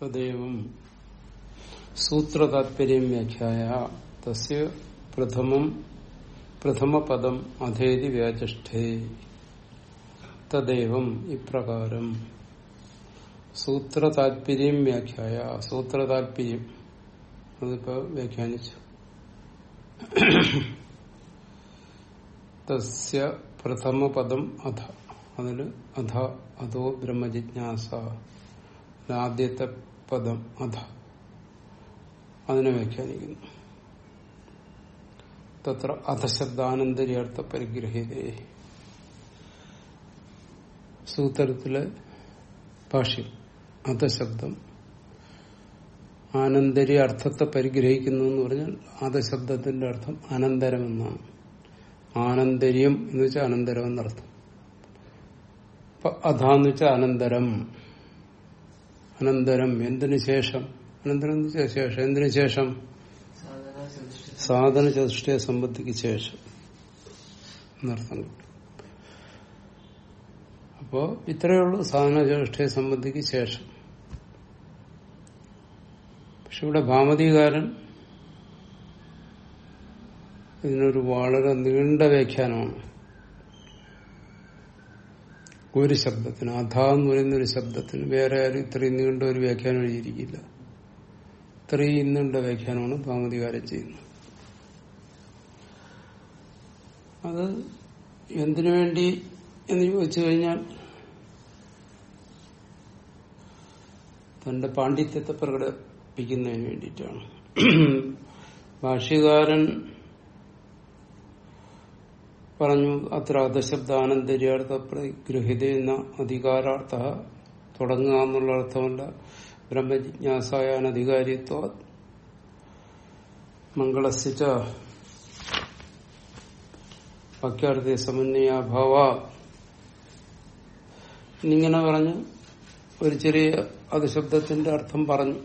തദൈവം സൂത്രതാത്പര്യം വ്യാഖ്യായ തസ്യ പ്രഥമം പ്രഥമപദം അധേതി വ്യാചഷ്ഠേ തദൈവം ഇപ്രകാരം സൂത്രതാത്പര്യം വ്യാഖ്യായ സൂത്രതാത്പര്യം അതിപ്പോ വ്യാഖ്യാനിച്ചു. തസ്യ പ്രഥമപദം അധ അതിന് അധ അതോ ബ്രഹ്മജിജ്ഞാസ। ആദ്യത്തെ പദം അധ. അതിനെ വ്യാഖ്യാനിക്കുന്നു. തത്ര അധശബ്ദാനന്തര്യാർത്ഥ പരിഗ്രഹീതേ. സൂത്രത്തിലെ ഭാഷ്യം അധശബ്ദം. ആനന്തര്യ അർത്ഥത്തെ പരിഗ്രഹിക്കുന്നു എന്ന് പറഞ്ഞാൽ അധശബ്ദത്തിന്റെ അർത്ഥം അനന്തരം എന്നാണ് ആനന്തര്യം എന്ന് വെച്ചാൽ അനന്തരം എന്നർത്ഥം അപ്പൊ അധാന്ന് വെച്ചാൽ അനന്തരം. അനന്തരം എന്തിനു ശേഷം? അനന്തരം ശേഷം? എന്തിനു ശേഷം? സാധന ചതുഷ്ടയെ സംബന്ധിക്ക് ശേഷം. എന്നർത്ഥം കിട്ടും അപ്പോ ഇത്രയേ ഉള്ളൂ സാധന ചതുഷ്ടയെ സംബന്ധിക്ക് ശേഷം. പക്ഷെ ഇവിടെ ഭാമതികാരൻ ഇതിനൊരു വളരെ നീണ്ട വ്യാഖ്യാനമാണ്. ഒരു ശബ്ദത്തിന് അധ എന്ന് പറയുന്ന ഒരു ശബ്ദത്തിന് വേറെ ആരും ഇത്രയും നീണ്ട ഒരു വ്യാഖ്യാനം എഴുതിയിരിക്കില്ല. ഇത്രയും നീണ്ട വ്യാഖ്യാനമാണ് ഭാഗതികാരം ചെയ്യുന്നത്. അത് എന്തിനു വേണ്ടി എന്ന് ചോദിച്ചു കഴിഞ്ഞാൽ തന്റെ പാണ്ഡിത്യത്തെ പ്രകടിപ്പിക്കുന്നതിന് വേണ്ടിയിട്ടാണ്. ഭാഷ്യകാരൻ പറഞ്ഞു അത്ര അധശബ്ദാനന്തര്യാർത്ഥ പ്രഗൃഹിത എന്ന അധികാരാർത്ഥ. തുടങ്ങുക എന്നുള്ള അർത്ഥമല്ല. ബ്രഹ്മജിജ്ഞാസായാനധികാരിത്വ മംഗളസിച്ച വാക്യാർത്ഥ സമന്വയാഭാവ ഇങ്ങനെ പറഞ്ഞു ഒരു ചെറിയ അധശബ്ദത്തിന്റെ അർത്ഥം പറഞ്ഞു.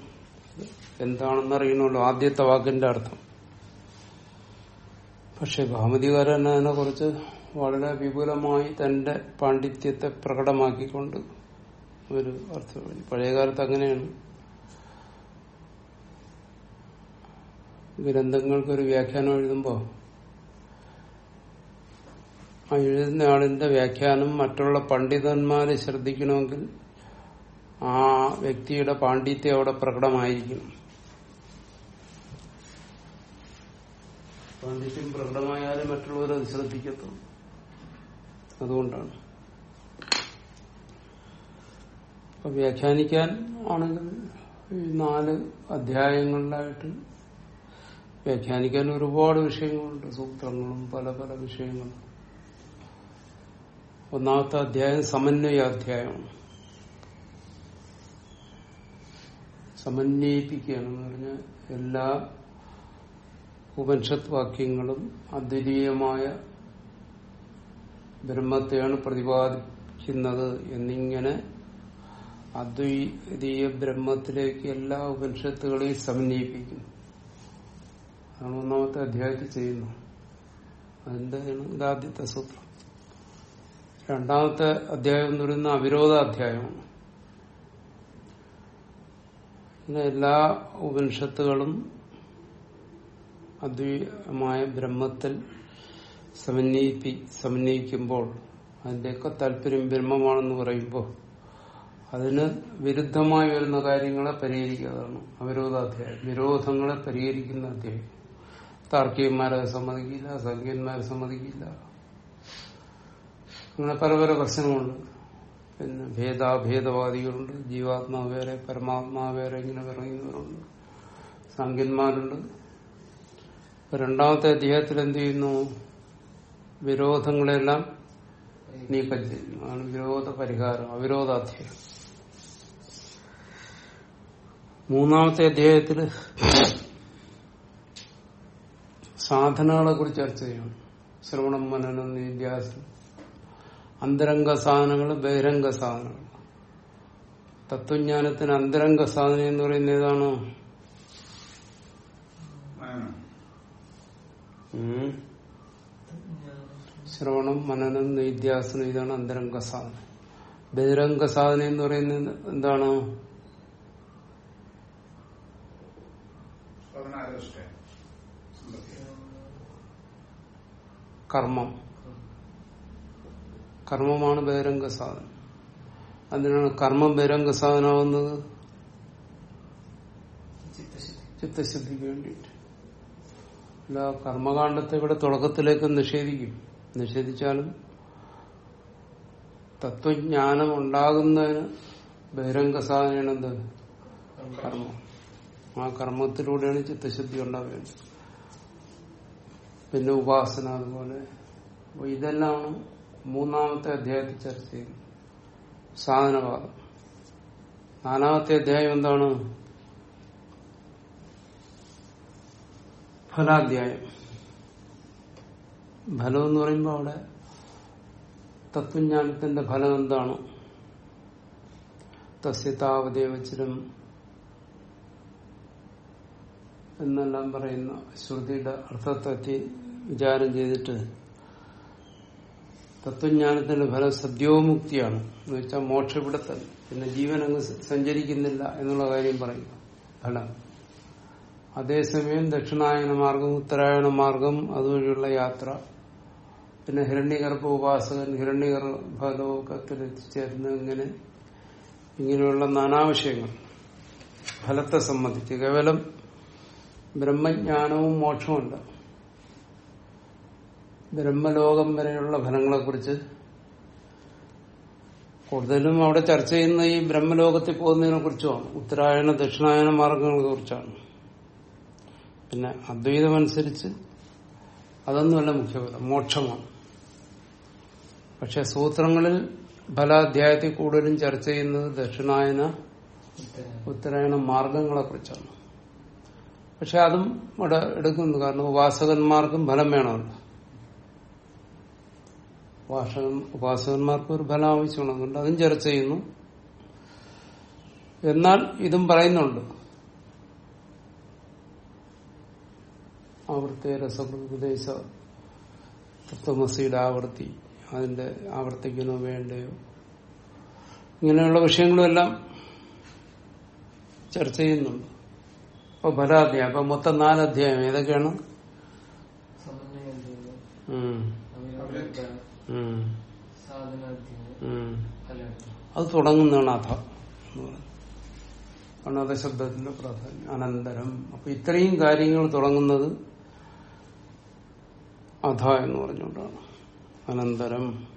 എന്താണെന്ന് അറിയണമല്ലോ ആദ്യത്തെ വാക്കിന്റെ അർത്ഥം. പക്ഷെ ഭാമതികാരൻ അതിനെ കുറിച്ച് വളരെ വിപുലമായി തന്റെ പാണ്ഡിത്യത്തെ പ്രകടമാക്കിക്കൊണ്ട് ഒരു അർത്ഥം പഴയകാലത്ത് അങ്ങനെയാണ്. ഗ്രന്ഥങ്ങൾക്കൊരു വ്യാഖ്യാനം എഴുതുമ്പോൾ ആ എഴുതുന്ന ആളിന്റെ വ്യാഖ്യാനം മറ്റുള്ള പണ്ഡിതന്മാരെ ശ്രദ്ധിക്കണമെങ്കിൽ ആ വ്യക്തിയുടെ പാണ്ഡിത്യം അവിടെ പ്രകടമായിരിക്കണം. പാണ്ഡിത്യം പ്രകടമായാലും മറ്റുള്ളവരെ ശ്രദ്ധിക്കത്തുള്ളൂ അതുകൊണ്ടാണ്. അപ്പൊ വ്യാഖ്യാനിക്കാൻ ആണെങ്കിൽ ഈ നാല് അധ്യായങ്ങളിലായിട്ട് വ്യാഖ്യാനിക്കാൻ ഒരുപാട് വിഷയങ്ങളുണ്ട്. സൂത്രങ്ങളും പല പല വിഷയങ്ങളും. ഒന്നാമത്തെ അധ്യായം സമന്വയാധ്യായമാണ് സമന്വയിപ്പിക്കുകയാണെന്ന് പറഞ്ഞാൽ എല്ലാ ഉപനിഷത്ത് വാക്യങ്ങളും അദ്വിതീയമായ ബ്രഹ്മത്തെയാണ് പ്രതിപാദിക്കുന്നത് എന്നിങ്ങനെ അദ്വൈതീയ ബ്രഹ്മത്തിലേക്ക് എല്ലാ ഉപനിഷത്തുകളെയും സമന്വയിപ്പിക്കുന്നു. അതാണ് ഒന്നാമത്തെ അധ്യായത്തിൽ ചെയ്യുന്നു. അതെന്താണ് ഇതാദ്യത്തെ സൂത്രം. രണ്ടാമത്തെ അധ്യായം എന്ന് പറയുന്ന അവിരോധ അധ്യായമാണ്. എല്ലാ ഉപനിഷത്തുകളും അദ്വൈതമായ ബ്രഹ്മത്തിൽ സമന്വയിപ്പി സമന്വയിക്കുമ്പോൾ അതിന്റെയൊക്കെ താല്പര്യം ബ്രഹ്മമാണെന്ന് പറയുമ്പോൾ അതിന് വിരുദ്ധമായി വരുന്ന കാര്യങ്ങളെ പരിഹരിക്കുന്നതാണ് അവരോധാധ്യായം. വിരോധങ്ങളെ പരിഹരിക്കുന്ന അധ്യായം. താർക്കികന്മാരെ സമ്മതിക്കില്ല സംഖ്യന്മാരെ സമ്മതിക്കില്ല. അങ്ങനെ പല പല പ്രശ്നങ്ങളുണ്ട്. പിന്നെ ഭേദാഭേദവാദികളുണ്ട് ജീവാത്മാ വേറെ വേറെ ഇങ്ങനെ പറയുന്നവരുണ്ട്. സംഖ്യന്മാരുണ്ട്. രണ്ടാമത്തെ അധ്യായത്തിൽ എന്ത് ചെയ്യുന്നു? വിരോധങ്ങളെല്ലാം നീക്കം ചെയ്യുന്നു അതാണ് വിരോധ പരിഹാരം അവിരോധാധ്യായം. മൂന്നാമത്തെ അധ്യായത്തിൽ സാധനങ്ങളെ കുറിച്ച് ചർച്ച ചെയ്യണം ശ്രവണം മനനം നിത്യാസം അന്തരംഗ സാധനങ്ങൾ ബഹിരംഗ സാധനങ്ങൾ. തത്വജ്ഞാനത്തിന് അന്തരംഗ സാധനം എന്ന് പറയുന്നത് ഏതാണ്? ശ്രവണം മനനം നിത്യാസനം ഇതാണ് അന്തരംഗ സാധന ബഹിരംഗ സാധന എന്ന് പറയുന്നത് എന്താണ്? കർമ്മം. കർമ്മമാണ് ബഹിരംഗ സാധനം അതിനാണ് കർമ്മം ബഹിരംഗ സാധനമാവുന്നത് ചിത്തശുദ്ധിക്ക് വേണ്ടിയിട്ട്. അല്ല കർമ്മകാണ്ഡത്തെ ഇവിടെ തുടക്കത്തിലേക്ക് നിഷേധിക്കും. നിഷേധിച്ചാലും തത്വജ്ഞാനം ഉണ്ടാകുന്നതിന് ബഹിരംഗ സാധനമാണ് എന്ത്? കർമ്മം. ആ കർമ്മത്തിലൂടെയാണ് ചിത്തശുദ്ധി ഉണ്ടാവേണ്ടത് പിന്നെ ഉപാസന അതുപോലെ. ഇതെല്ലാമാണ് ഇതെല്ലാം മൂന്നാമത്തെ അധ്യായത്തിൽ ചർച്ച ചെയ്യുന്നത്. സാധനവാദം. നാലാമത്തെ അധ്യായം എന്താണ്? ഫലാധ്യായം ഫലം എന്ന് പറയുമ്പോൾ അവിടെ തത്വജ്ഞാനത്തിന്റെ ഫലം എന്താണ് തസ്യതാവദേവച്ചിരം എന്നെല്ലാം പറയുന്ന ശ്രുതിയുടെ അർത്ഥത്തെ വിചാരം ചെയ്തിട്ട് തത്വജ്ഞാനത്തിന്റെ ഫലം സദ്യോമുക്തിയാണ്. എന്ന് വെച്ചാൽ മോക്ഷം ഇവിടെ തന്നെ പിന്നെ ജീവൻ അങ്ങ് സഞ്ചരിക്കുന്നില്ല എന്നുള്ള കാര്യം പറയും. ഫലം. അതേസമയം ദക്ഷിണായന മാർഗം ഉത്തരായണ മാർഗം അതുവഴിയുള്ള യാത്ര. പിന്നെ ഹിരണ്യഗർഭ ഉപാസകൻ ഹിരണ്യകർഭലോകത്തിൽ എത്തിച്ചേരുന്ന ഇങ്ങനെ ഇങ്ങനെയുള്ള നാനാവിഷയങ്ങൾ. ഫലത്തെ സംബന്ധിച്ച് കേവലം ബ്രഹ്മജ്ഞാനവും മോക്ഷമുണ്ട് ബ്രഹ്മലോകം വരെയുള്ള ഫലങ്ങളെക്കുറിച്ച് കൂടുതലും അവിടെ ചർച്ച ചെയ്യുന്ന ഈ ബ്രഹ്മലോകത്തിൽ പോകുന്നതിനെ കുറിച്ചുമാണ് ഉത്തരായണ ദക്ഷിണായന മാർഗങ്ങളെ കുറിച്ചാണ് പിന്നെ അദ്വൈതമനുസരിച്ച് അതൊന്നുമല്ല മുഖ്യപദം മോക്ഷമാണ് പക്ഷെ സൂത്രങ്ങളിൽ ഫലാധ്യായത്തിൽ കൂടുതലും ചർച്ച ചെയ്യുന്നത് ദക്ഷിണായന ഉത്തരായണ മാർഗങ്ങളെ കുറിച്ചാണ്. പക്ഷെ അതും ഇവിടെ എടുക്കുന്നു. കാരണം ഉപാസകന്മാർക്കും ഫലം വേണമല്ലോ. ഉപാസകൻ ഉപാസകന്മാർക്ക് ഒരു ഫലം ആവശ്യമാണ്. അതുകൊണ്ട് അതും ചർച്ച ചെയ്യുന്നു. എന്നാൽ ഇതും പറയുന്നുണ്ട്. ആവർത്തി രസപ്രദേശ തത്വമസിയുടെ ആവർത്തി അതിന്റെ ആവർത്തിക്കണോ വേണ്ടയോ? ഇങ്ങനെയുള്ള വിഷയങ്ങളും എല്ലാം ചർച്ച ചെയ്യുന്നുണ്ട്. അപ്പൊ ഫലാധ്യായം അപ്പൊ മൊത്തം നാലധ്യായം ഏതൊക്കെയാണ്. അത് തുടങ്ങുന്നതാണ് അഥ കാരണം ശബ്ദത്തിന്റെ പ്രാധാന്യം അനന്തരം. അപ്പൊ ഇത്രയും കാര്യങ്ങൾ തുടങ്ങുന്നത് അധ എന്ന് പറഞ്ഞുകൊണ്ടാണ്. അനന്തരം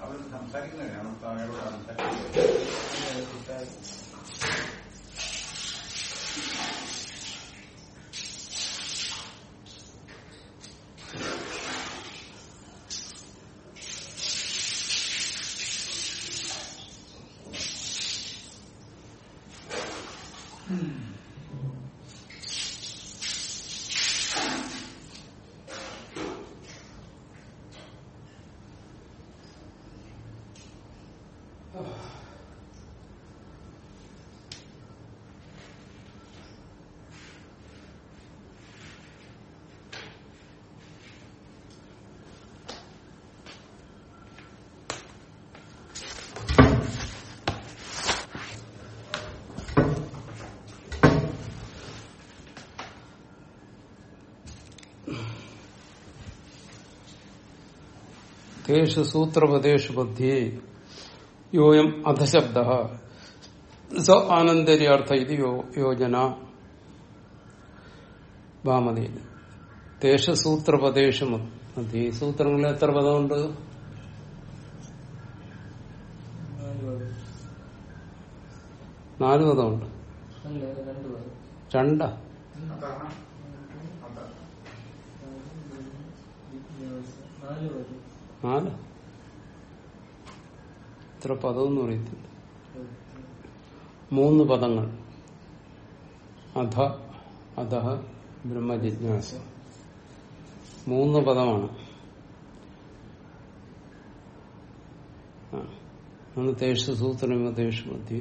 അവിടെ സംസാരിക്കുന്നവരാണ് സ്വാമിയോട് സംസാരിക്കുന്നത് തേഷു സൂത്രപദേശു ബുദ്ധിയെ യോയം അധശബ്ദ. സ ആനന്ദര്യാർത്ഥ ഇത് യോജന. ഭാമതിയിൽ തേഷ സൂത്രപദേശു. മധ്യ ഈ സൂത്രങ്ങളിൽ എത്ര പദമുണ്ട്? നാല് പദമുണ്ട്. ചണ്ട നാല് അതാണ് നാല്. ഇത്ര പദമെന്ന് പറയത്തില്ല. മൂന്ന് പദങ്ങൾ. അധ അധ ബ്രഹ്മജിജ്ഞാസ മൂന്ന് പദമാണ്. തേഷു സൂത്രമിവ തേഷു മധ്യ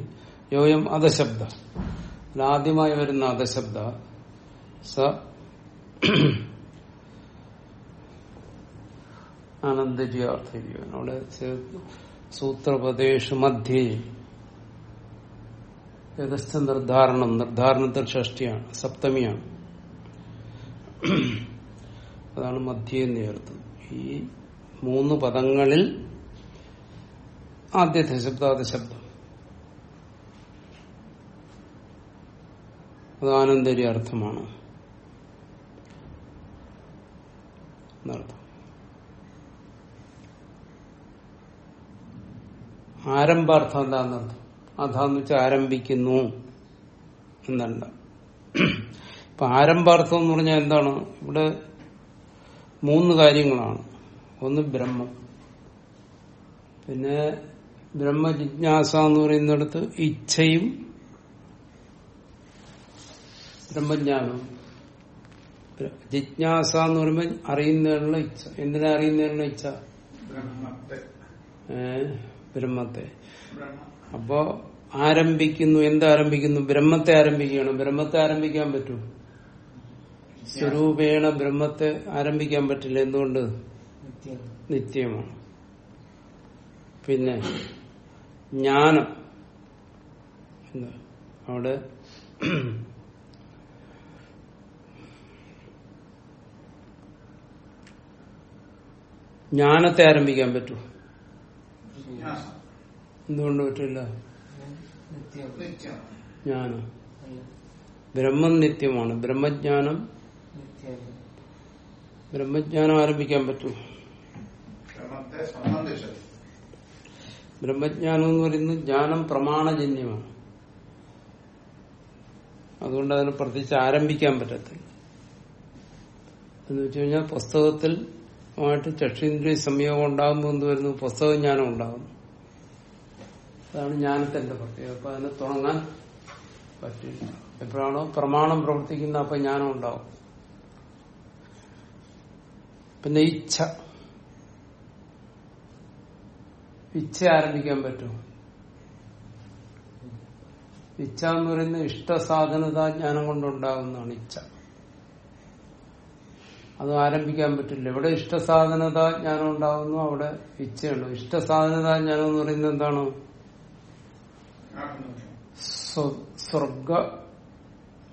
യോയം അധശബ്ദ. ആദ്യമായി വരുന്ന അധശബ്ദ സ അനന്തര്യാർത്ഥര്യം അവിടെ സൂത്രപദേശു മധ്യേ യഥസ്ഥ നിർദ്ധാരണം നിർദ്ധാരണത്തിൽ ഷഷ്ടിയാണ് സപ്തമിയാണ്. അതാണ് മധ്യേ നേർത്തത് ഈ മൂന്ന് പദങ്ങളിൽ ആദ്യത്തെ ശബ്ദാദ ശബ്ദം. അത് ആനന്ദര്യാർത്ഥമാണ് എന്നർത്ഥം. ആരംഭാർത്ഥം എന്താന്നർത്ഥം അതാന്ന് വെച്ചാൽ ആരംഭിക്കുന്നു എന്നല്ല ഇപ്പൊ ആരംഭാർത്ഥം എന്ന് പറഞ്ഞാൽ എന്താണ്? ഇവിടെ മൂന്ന് കാര്യങ്ങളാണ്. ഒന്ന് ബ്രഹ്മം. പിന്നെ ബ്രഹ്മജിജ്ഞാസ എന്ന് പറയുന്നിടത്ത് ഇച്ഛയും ബ്രഹ്മജ്ഞാനം ജിജ്ഞാസ എന്ന് പറയുമ്പോൾ അറിയുന്നതിനുള്ള ഇച്ഛ. എന്തിനാ അറിയുന്നതിനുള്ള ഇച്ഛ? ബ്രഹ്മത്തെ. ബ്രഹ്മ അപ്പോ ആരംഭിക്കുന്നു എന്താരംഭിക്കുന്നു? ബ്രഹ്മത്തെ ആരംഭിക്കുകയാണ് ബ്രഹ്മത്തെ ആരംഭിക്കാൻ പറ്റൂ? സ്വരൂപേണ ബ്രഹ്മത്തെ ആരംഭിക്കാൻ പറ്റില്ല. എന്തുകൊണ്ട്? നിത്യമാണ്. പിന്നെ ജ്ഞാനം. അവിടെ ജ്ഞാനത്തെ ആരംഭിക്കാൻ പറ്റൂ. എന്തുകൊണ്ട് പറ്റില്ല? ജ്ഞാനം. ബ്രഹ്മം നിത്യമാണ്. ബ്രഹ്മജ്ഞാനം ബ്രഹ്മജ്ഞാനം ആരംഭിക്കാൻ പറ്റൂ. ബ്രഹ്മജ്ഞാനം എന്ന് പറയുന്നത് ജ്ഞാനം പ്രമാണജന്യമാണ്. അതുകൊണ്ട് അതിനെ പ്രത്യേകിച്ച് ആരംഭിക്കാൻ പറ്റത്തില്ല. എന്ന് വെച്ചുകഴിഞ്ഞാൽ പുസ്തകത്തിൽ ആയിട്ട് ചക്ഷീന്ദ്രിയ സംയോഗം ഉണ്ടാകുമ്പോൾ എന്ത് വരുന്നു പുസ്തക ജ്ഞാനം ഉണ്ടാകുന്നു. അതാണ് ജ്ഞാനത്തിന്റെ പ്രത്യേകത. അപ്പൊ അതിനെ തുടങ്ങാൻ പറ്റില്ല. എപ്പോഴാണോ പ്രമാണം പ്രവർത്തിക്കുന്ന അപ്പൊ ജ്ഞാനം ഉണ്ടാവും. പിന്നെ ഇച്ഛ. ഇച്ഛ ആരംഭിക്കാൻ പറ്റും ഇച്ഛ എന്ന് പറയുന്നത് ഇഷ്ടസാധനത ജ്ഞാനം കൊണ്ടുണ്ടാകുന്നതാണ് ഇച്ഛ. അത് ആരംഭിക്കാൻ പറ്റില്ല. എവിടെ ഇഷ്ടസാധനത ജ്ഞാനം ഉണ്ടാകുന്നു അവിടെ ഇച്ഛയുള്ളു. ഇഷ്ടസാധനത ജ്ഞാനം എന്ന് പറയുന്നത് എന്താണ്? സ്വർഗ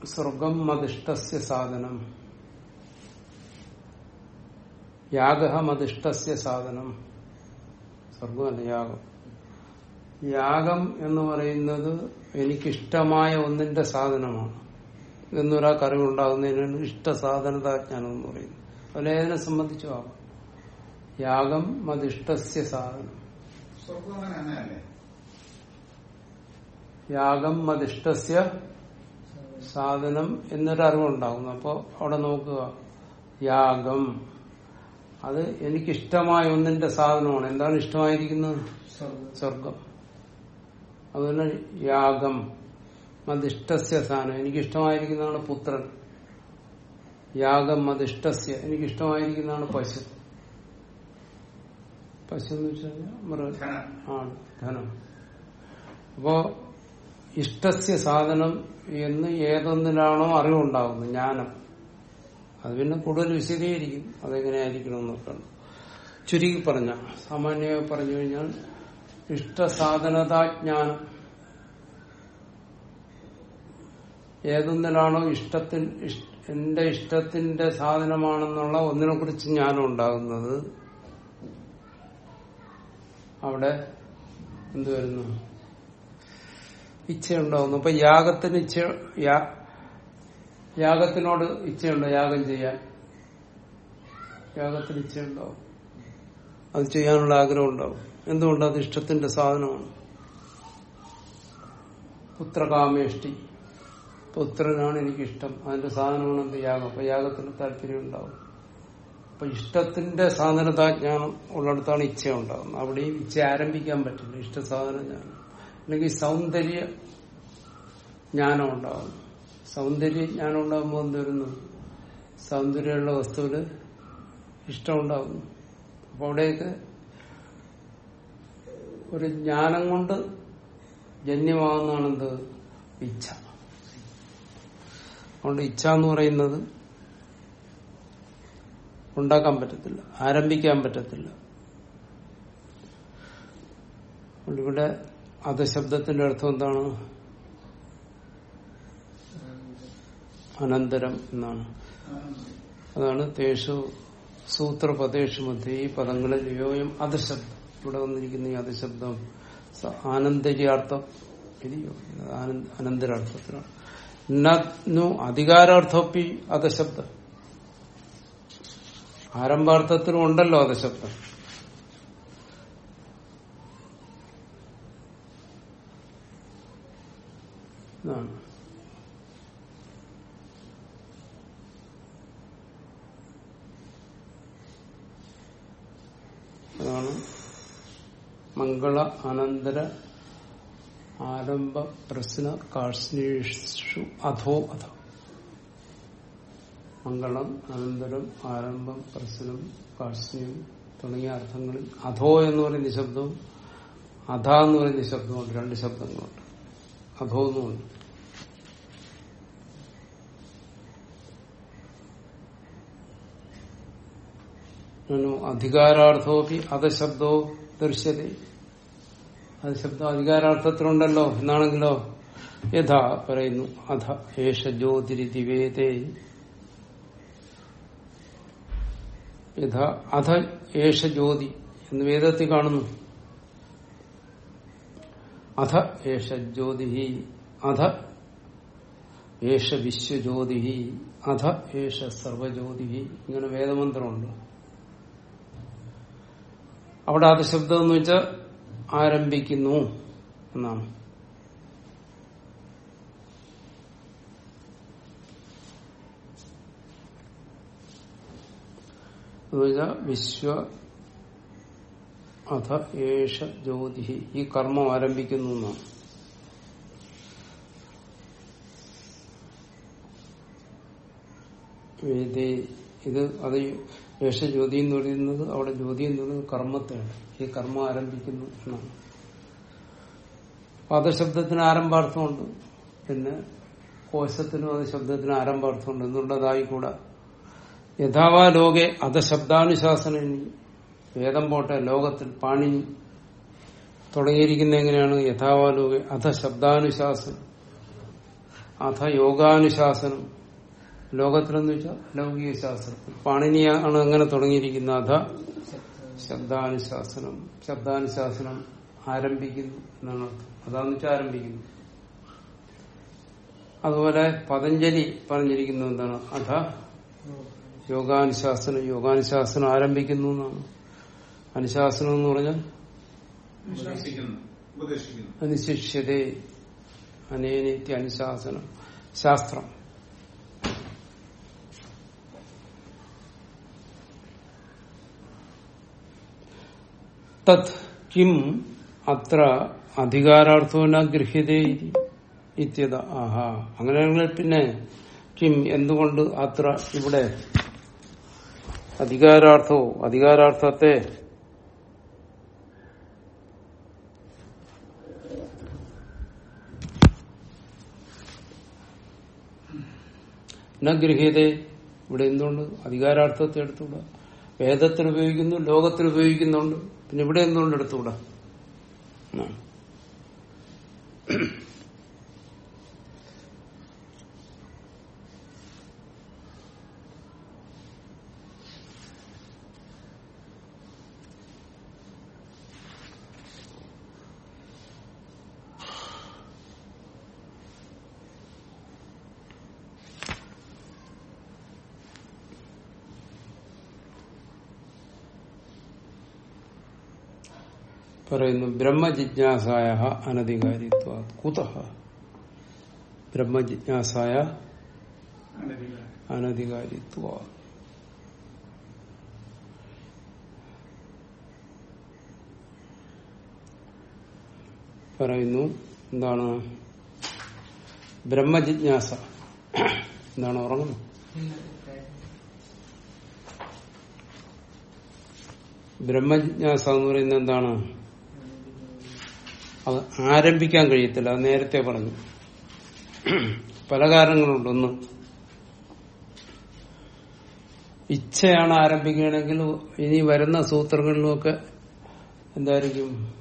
സ്വർഗം മതിഷ്ടസ്യ സാധനം. യാഗ മതിഷ്ടസ്യ സാധനം. സ്വർഗമല്ല യാഗം. യാഗം എന്ന് പറയുന്നത് എനിക്കിഷ്ടമായ ഒന്നിന്റെ സാധനമാണ്. എന്നൊരാൾക്ക് അറിവുണ്ടാകുന്നതിനാണ് ഇഷ്ടസാധനതാജ്ഞാനം എന്ന് പറയുന്നത് അതുപോലെ ഏതിനെ സംബന്ധിച്ചു ആവാം യാഗം മതിഷ്ടസ്യ സാധനം. യാഗം മതിഷ്ടസ്യ സാധനം എന്നൊരറിവുണ്ടാകുന്നു. അപ്പോ അവിടെ നോക്കുക. യാഗം. അത് എനിക്കിഷ്ടമായ ഒന്നിന്റെ സാധനമാണ്. എന്താണ് ഇഷ്ടമായിരിക്കുന്നത്? സ്വർഗം അതുപോലെ യാഗം. മതിഷ്ടസ്യ സാധനം. എനിക്കിഷ്ടമായിരിക്കുന്നതാണ് പുത്രൻ. യാഗം മതിഷ്ടസ്യ എനിക്കിഷ്ടമായിരിക്കുന്നതാണ് പശു. പശു എന്ന് വെച്ച് കഴിഞ്ഞാൽ മൃഗം ധനം ആണ് ധനം. അപ്പോ ഇഷ്ടസ്യ സാധനം എന്ന് ഏതൊന്നിലാണോ അറിവുണ്ടാകുന്നത് ജ്ഞാനം. അത് പിന്നെ കൂടുതൽ വിശദീകരിക്കും. അതെങ്ങനെയായിരിക്കണം എന്നൊക്കെ ചുരുക്കി പറഞ്ഞ സാമാന്യമായി പറഞ്ഞു കഴിഞ്ഞാൽ ഇഷ്ടസാധനതാജ്ഞാനം ഏതൊന്നിലാണോ ഇഷ്ടത്തിൻ എന്റെ ഇഷ്ടത്തിന്റെ സാധനമാണെന്നുള്ള ഒന്നിനെ കുറിച്ച് ജ്ഞാനം ഉണ്ടാകുന്നത്. അവിടെ എന്തു വരുന്നു? ഇച്ഛയുണ്ടാകുന്നു. അപ്പൊ യാഗത്തിന് ഇച്ഛ യാഗത്തിനോട് ഇച്ഛയുണ്ടോ? യാഗം ചെയ്യാൻ. യാഗത്തിന് ഇച്ഛയുണ്ടാവും അത് ചെയ്യാനുള്ള ആഗ്രഹം ഉണ്ടാവും എന്തുകൊണ്ട്? അത് ഇഷ്ടത്തിന്റെ സാധനമാണ്. പുത്രകാമേഷ്ടി. പുത്രനാണ് എനിക്കിഷ്ടം. അതിന്റെ സാധനമാണ് എന്ത്? യാഗം. അപ്പൊ യാഗത്തിന് താല്പര്യം ഉണ്ടാവും. അപ്പൊ ഇഷ്ടത്തിന്റെ സാധനതാജ്ഞാനം ഉള്ളിടത്താണ് ഇച്ഛ ഉണ്ടാകുന്നത് അവിടെയും ഇച്ഛ ആരംഭിക്കാൻ പറ്റില്ല. ഇഷ്ടസാധന ജ്ഞാനം അല്ലെങ്കിൽ സൗന്ദര്യ ജ്ഞാനം ഉണ്ടാകുന്നു സൗന്ദര്യ ജ്ഞാനം ഉണ്ടാകുമ്പോൾ എന്ത് വരുന്നു? സൗന്ദര്യമുള്ള വസ്തുവിൽ ഇഷ്ടമുണ്ടാകുന്നു അപ്പൊ അവിടെയൊക്കെ ഒരു ജ്ഞാനം കൊണ്ട് ജന്യമാകുന്നതാണെന്ത് ഇച്ഛ. അതുകൊണ്ട് ഇച്ഛ എന്ന് പറയുന്നത് ഉണ്ടാക്കാൻ പറ്റത്തില്ല ആരംഭിക്കാൻ പറ്റത്തില്ല. ഇവിടെ ഇവിടെ അധശബ്ദത്തിന്റെ അർത്ഥം എന്താണ്? അനന്തരം എന്നാണ്. അതാണ് തേഷു സൂത്രപദേശു മധ്യ ഈ പദങ്ങളിൽ യോയം അധശബ്ദം. ഇവിടെ വന്നിരിക്കുന്ന ഈ അധശബ്ദം ആനന്ദര്യാർത്ഥം അനന്തരാർത്ഥത്തിലാണ്. നു അധികാരാർത്ഥപ്പി അധശബ്ദം ആരംഭാർത്ഥത്തിലും ഉണ്ടല്ലോ അധശബ്ദം ഇതാണ്. അതാണ് മംഗള അനന്തര ആരംഭ പ്രശ്ന കാഷ്ണീഷു അധോ അധ. മംഗളം അനന്തരം ആരംഭം പ്രശ്നം കാഷ്ണ്യം തുടങ്ങിയ അർത്ഥങ്ങളിൽ അധോ എന്ന് പറയുന്ന ശബ്ദവും അധ എന്ന് പറയുന്ന ശബ്ദമുണ്ട് രണ്ട് ശബ്ദങ്ങളുണ്ട്. അധോ എന്നുമുണ്ട് നനു അധികാരാർത്ഥോപി അധശബ്ദോ ദൃശ്യത അത് ശബ്ദം അധികാരാർത്ഥത്തിലുണ്ടല്ലോ എന്നാണെങ്കിലോ? യഥാ പറയുന്നു. അധ ഏഷ ജ്യോതിരിതി വേദേ. യഥാ അധ ഏഷ ജ്യോതി എന്ന് വേദത്തിൽ കാണുന്നു. അധ ഏഷ ജ്യോതിഹി അധ ഏഷ വിശ്വജ്യോതിഹി അധ ഏഷ സർവജ്യോതിഹി ഇങ്ങനെ വേദമന്ത്രമുണ്ട്. അവിടെ അത് ശബ്ദം എന്ന് വെച്ചാൽ ആരംഭിക്കുന്നു എന്നാണ്. വിശ്വ അഥ ഏഷ ജ്യോതി ഈ കർമ്മം ആരംഭിക്കുന്നു എന്നാണ്. ഇത് അത് ഏഷ ജ്യോതി എന്ന് പറയുന്നത് അവിടെ ജ്യോതി എന്ന് പറയുന്നത് കർമ്മത്തെയാണ്. ഈ കർമ്മം ആരംഭിക്കുന്നു എന്നാണ്. പദശബ്ദത്തിന് ആരംഭാർത്ഥമുണ്ട്. പിന്നെ കോശത്തിനും അത് ശബ്ദത്തിന് ആരംഭാർത്ഥമുണ്ട്. എന്നുള്ളതായിക്കൂടാ. യഥാവാ ലോകെ അധശബ്ദാനുശാസന വേദം പോട്ടെ ലോകത്തിൽ പാണി തുടങ്ങിയിരിക്കുന്ന എങ്ങനെയാണ്? യഥാവാ ലോകെ അധശബ്ദാനുശാസനം അധ യോഗാനുശാസനം. ലോകത്തിലെന്ന് വെച്ചാൽ ലൗകിക ശാസ്ത്രം. പാണിനിയാണ് അങ്ങനെ തുടങ്ങിയിരിക്കുന്ന അധ ശബ്ദാനുശാസനം. ശബ്ദാനുശാസനം ആരംഭിക്കുന്നു എന്നാണ് അർത്ഥം. അതാന്ന് വെച്ചാൽ ആരംഭിക്കുന്നു. അതുപോലെ പതഞ്ജലി പറഞ്ഞിരിക്കുന്നത് എന്താണ്? അധ യോഗാനുശാസനം. യോഗാനുശാസനം ആരംഭിക്കുന്നു എന്നാണ്. അനുശാസനം എന്ന് പറഞ്ഞാൽ അനുശിഷ്യതേ. അനേനിത്യ അനുശാസനം. ശാസ്ത്രം. തത് കിം അത്ര അധികാരാർത്ഥവന ഗൃഹ്യതേ ഇതി ഇത്യത ആഹാ അങ്ങനെയാണെങ്കിൽ പിന്നെ കിം എന്തുകൊണ്ട് അത്ര ഇവിടെ അധികാരാർത്ഥവും അധികാരാർത്ഥത്തെ ഗൃഹ്യതേ? ഇവിടെ എന്തുകൊണ്ട്? അധികാരാർത്ഥത്തെ എടുത്തുകൂടാ. വേദത്തിൽ ഉപയോഗിക്കുന്നു ലോകത്തിൽ ഉപയോഗിക്കുന്നുണ്ട്. പിന്നെ ഇവിടെ എന്തുകൊണ്ട് എടുത്തുകൂടാ? പറയുന്നു ബ്രഹ്മജിജ്ഞാസായ അനധികാരിത്വ കുത. ബ്രഹ്മജിജ്ഞാസായ അനധികാരം അനധികാരിത്വ. പറയുന്നു എന്താണ്? ബ്രഹ്മജിജ്ഞാസ. എന്താണ് ഉറങ്ങുന്നത്? ബ്രഹ്മജിജ്ഞാസ എന്ന് പറയുന്നത് എന്താണ്? അത് ആരംഭിക്കാൻ കഴിയത്തില്ല. അത് നേരത്തെ പറഞ്ഞു. പല കാരണങ്ങളുണ്ട് ഒന്ന് ഇച്ഛയാണ് ആരംഭിക്കുകയാണെങ്കിൽ ഇനി വരുന്ന സൂത്രങ്ങളിലുമൊക്കെ എന്തായിരിക്കും?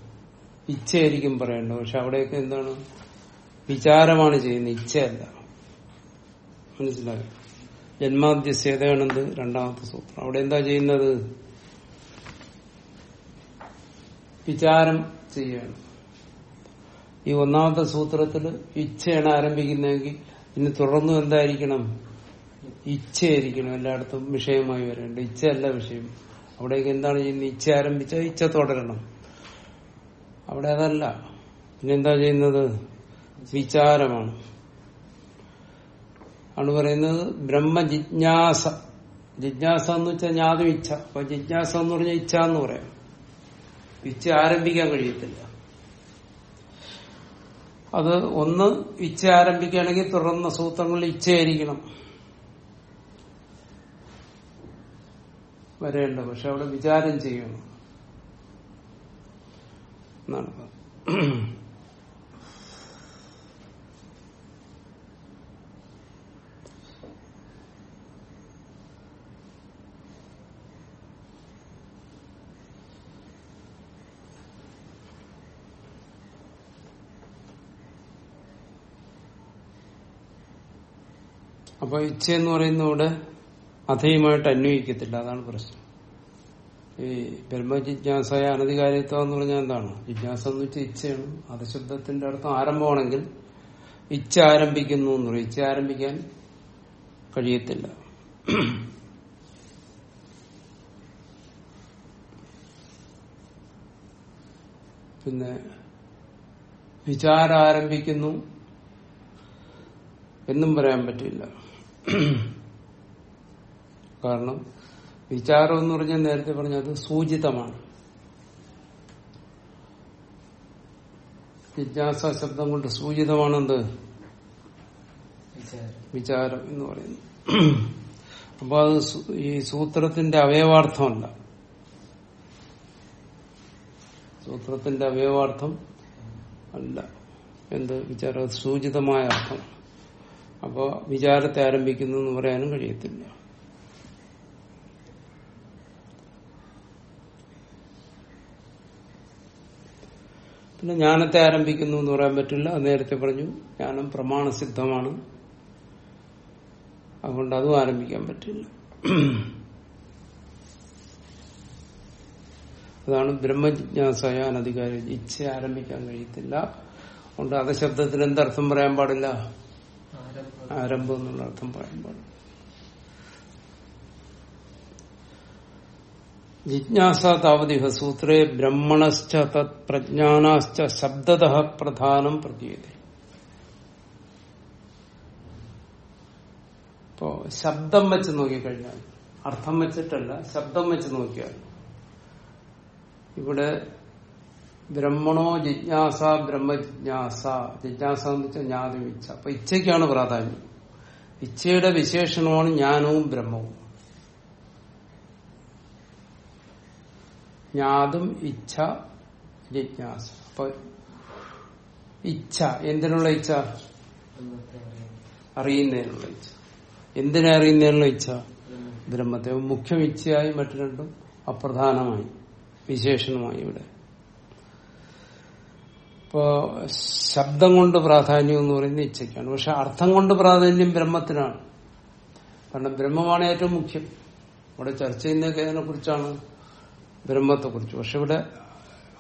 ഇച്ഛയായിരിക്കും പറയേണ്ടത് പക്ഷെ അവിടെയൊക്കെ എന്താണ്? വിചാരമാണ് ചെയ്യുന്നത്. ഇച്ഛയല്ല. മനസ്സിലായി? ജന്മാദ്യസ്യതയാണെന്ത്? രണ്ടാമത്തെ സൂത്രം. അവിടെ എന്താ ചെയ്യുന്നത്? വിചാരം ചെയ്യണം ഈ ഒന്നാമത്തെ സൂത്രത്തിൽ ഇച്ഛയാണ് ആരംഭിക്കുന്നതെങ്കിൽ ഇനി തുടർന്നും എന്തായിരിക്കണം? ഇച്ഛയായിരിക്കണം എല്ലായിടത്തും വിഷയമായി വരേണ്ടത്. ഇച്ഛയല്ല വിഷയം. അവിടേക്ക് എന്താണ് ചെയ്യുന്നത്? ഇച്ഛ ആരംഭിച്ച ഇച്ഛ തുടരണം. അവിടെ അതല്ല. പിന്നെന്താ ചെയ്യുന്നത്? വിചാരമാണ്. ആണ് പറയുന്നത് ബ്രഹ്മജിജ്ഞാസ ജിജ്ഞാസ എന്ന് വെച്ചാൽ ഞാതും ഇച്ഛ. അപ്പൊ ജിജ്ഞാസ എന്ന് പറഞ്ഞാൽ ഇച്ഛ എന്ന് പറയാം. ഇച്ഛ ആരംഭിക്കാൻ കഴിയത്തില്ല. അത് ഒന്ന് ഇച്ഛ ആരംഭിക്കുകയാണെങ്കിൽ തുടർന്ന സൂത്രങ്ങളിൽ ഇച്ഛയായിരിക്കണം. വരേണ്ട പക്ഷെ അവിടെ വിചാരം ചെയ്യണം. എന്നാണ് അപ്പൊ ഇച്ഛ എന്ന് പറയുന്ന ഇവിടെ അധയുമായിട്ട് അന്വയിക്കത്തില്ല. അതാണ് പ്രശ്നം. ഈ ബ്രഹ്മജിജ്ഞാസയ അനധികാരിത്വം എന്ന് പറഞ്ഞാൽ എന്താണ്? ജിജ്ഞാസ എന്ന് വെച്ചാൽ ഇച്ഛയാണ്. അധശബ്ദത്തിന്റെ അർത്ഥം ആരംഭമാണെങ്കിൽ ഇച്ഛ ആരംഭിക്കുന്നു എന്ന് പറയും. ഇച്ഛ ആരംഭിക്കാൻ കഴിയത്തില്ല. പിന്നെ വിചാരം ആരംഭിക്കുന്നു എന്നും പറയാൻ പറ്റില്ല. കാരണം വിചാരം എന്ന് പറഞ്ഞാൽ നേരത്തെ പറഞ്ഞത് സൂചിതമാണ്. ജിജ്ഞാസ ശബ്ദം കൊണ്ട് സൂചിതമാണെന്ത്? വിചാരം. എന്ന് പറയുന്നു. അപ്പൊ അത് ഈ സൂത്രത്തിന്റെ അവയവാർത്ഥമല്ല. സൂത്രത്തിന്റെ അവയവാർത്ഥം അല്ല. എന്ത്? വിചാരം സൂചിതമായ അർത്ഥം. അപ്പോ വിചാരത്തെ ആരംഭിക്കുന്നു എന്ന് പറയാനും കഴിയത്തില്ല. പിന്നെ ജ്ഞാനത്തെ ആരംഭിക്കുന്നു എന്ന് പറയാൻ പറ്റില്ല. അത് നേരത്തെ പറഞ്ഞു. ജ്ഞാനം പ്രമാണസിദ്ധമാണ്. അതുകൊണ്ട് അതും ആരംഭിക്കാൻ പറ്റില്ല. അതാണ് ബ്രഹ്മജിജ്ഞാസായ അനധികാരി. ഇച്ഛ ആരംഭിക്കാൻ കഴിയത്തില്ല. അതുകൊണ്ട് അധശബ്ദത്തിന് എന്തർത്ഥം പറയാൻ പാടില്ല? ആരംഭം എന്നുള്ള അർത്ഥം പറയുമ്പോൾ. ജിജ്ഞാസ താവതിഹ സൂത്രേ ബ്രഹ്മണശ്ച തത് പ്രജ്ഞാനാശ്ച ശബ്ദത പ്രധാനം പ്രതീയത. ഇപ്പോ ശബ്ദം വെച്ച് നോക്കിക്കഴിഞ്ഞാൽ അർത്ഥം വെച്ചിട്ടല്ല ശബ്ദം വെച്ച് നോക്കിയാൽ ഇവിടെ ബ്രഹ്മണോ ജിജ്ഞാസ ബ്രഹ്മജിജ്ഞാസ. ജിജ്ഞാസ എന്ന് വെച്ചാൽ ജ്ഞാനം ഇച്ഛ. അപ്പൊ ഇച്ഛയ്ക്കാണ് പ്രാധാന്യം. ഇച്ഛയുടെ വിശേഷണമാണ് ജ്ഞാനവും ബ്രഹ്മവും. ജ്ഞാതും ഇച്ഛ ജിജ്ഞാസ. അപ്പൊ ഇച്ഛ എന്തിനുള്ള ഇച്ഛ? അറിയുന്നതിനുള്ള ഇച്ഛ. എന്തിനെ അറിയുന്നതിനുള്ള ഇച്ഛ? ബ്രഹ്മത്തെ. മുഖ്യം ഇച്ഛയായി മറ്റു രണ്ടും അപ്രധാനമായി വിശേഷണമായി ഇവിടെ. ഇപ്പോ ശബ്ദം കൊണ്ട് പ്രാധാന്യം എന്ന് പറയുന്നത് ഇച്ഛയ്ക്കാണ്. പക്ഷെ അർത്ഥം കൊണ്ട് പ്രാധാന്യം ബ്രഹ്മത്തിനാണ്. കാരണം ബ്രഹ്മമാണ് ഏറ്റവും മുഖ്യം. ഇവിടെ ചർച്ച ചെയ്യുന്നതൊക്കെ അതിനെ കുറിച്ചാണ് ബ്രഹ്മത്തെ കുറിച്ച് പക്ഷെ ഇവിടെ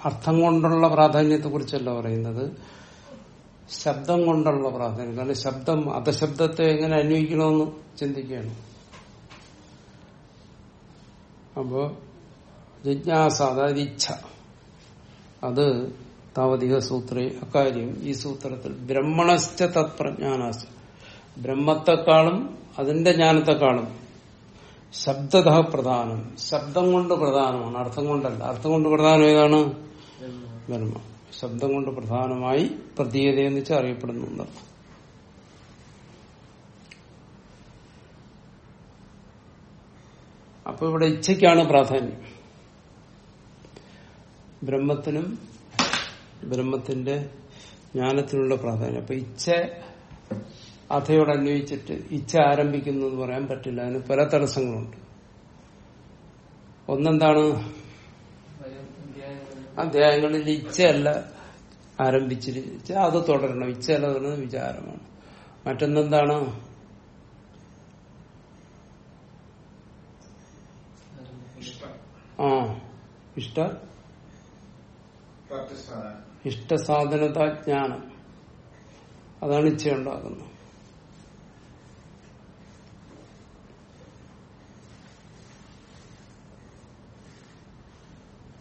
അർത്ഥം കൊണ്ടുള്ള പ്രാധാന്യത്തെ കുറിച്ചല്ല പറയുന്നത്. ശബ്ദം കൊണ്ടുള്ള പ്രാധാന്യം. കാരണം ശബ്ദം അധശബ്ദത്തെ എങ്ങനെ അന്വയിക്കണമെന്ന് ചിന്തിക്കുകയാണ്. അപ്പോ ജിജ്ഞാസ അതായത് ഇച്ഛ. അത് താവതിക സൂത്രേ അക്കാര്യം ഈ സൂത്രത്തിൽ ബ്രഹ്മണശ്ച തത്പ്രജ്ഞാനാശ്ച. ബ്രഹ്മത്തെക്കാളും അതിന്റെ ജ്ഞാനത്തെക്കാളും ശബ്ദത പ്രധാനം. ശബ്ദം കൊണ്ട് പ്രധാനമാണ് അർത്ഥം കൊണ്ടല്ല. അർത്ഥം കൊണ്ട് പ്രധാനം ഏതാണ്? ബ്രഹ്മ. ശബ്ദം കൊണ്ട് പ്രധാനമായി പ്രതീയത എന്ന് വെച്ചാൽ അറിയപ്പെടുന്നു എന്നർത്ഥം. അപ്പൊ ഇവിടെ ഇച്ഛയ്ക്കാണ് പ്രാധാന്യം. ബ്രഹ്മത്തിനും ബ്രഹ്മത്തിന്റെ ജ്ഞാനത്തിനുള്ള പ്രാധാന്യം. അപ്പൊ ഇച്ഛ അഥയോട് അന്വയിച്ചിട്ട് ഇച്ഛ ആരംഭിക്കുന്നു എന്ന് പറയാൻ പറ്റില്ല. അതിന് പല തടസ്സങ്ങളുണ്ട്. ഒന്നെന്താണ്? അധ്യായങ്ങളിൽ ഇച്ഛയല്ല ആരംഭിച്ചിരിച്ച അത് തുടരണം. ഇച്ഛയല്ല തുടരുന്നത് വിചാരമാണ്. മറ്റൊന്നെന്താണ്? ആ ഇഷ്ട. ഇഷ്ടസാധനത ജ്ഞാനം അതാണ് ഇച്ഛ ഉണ്ടാകുന്നത്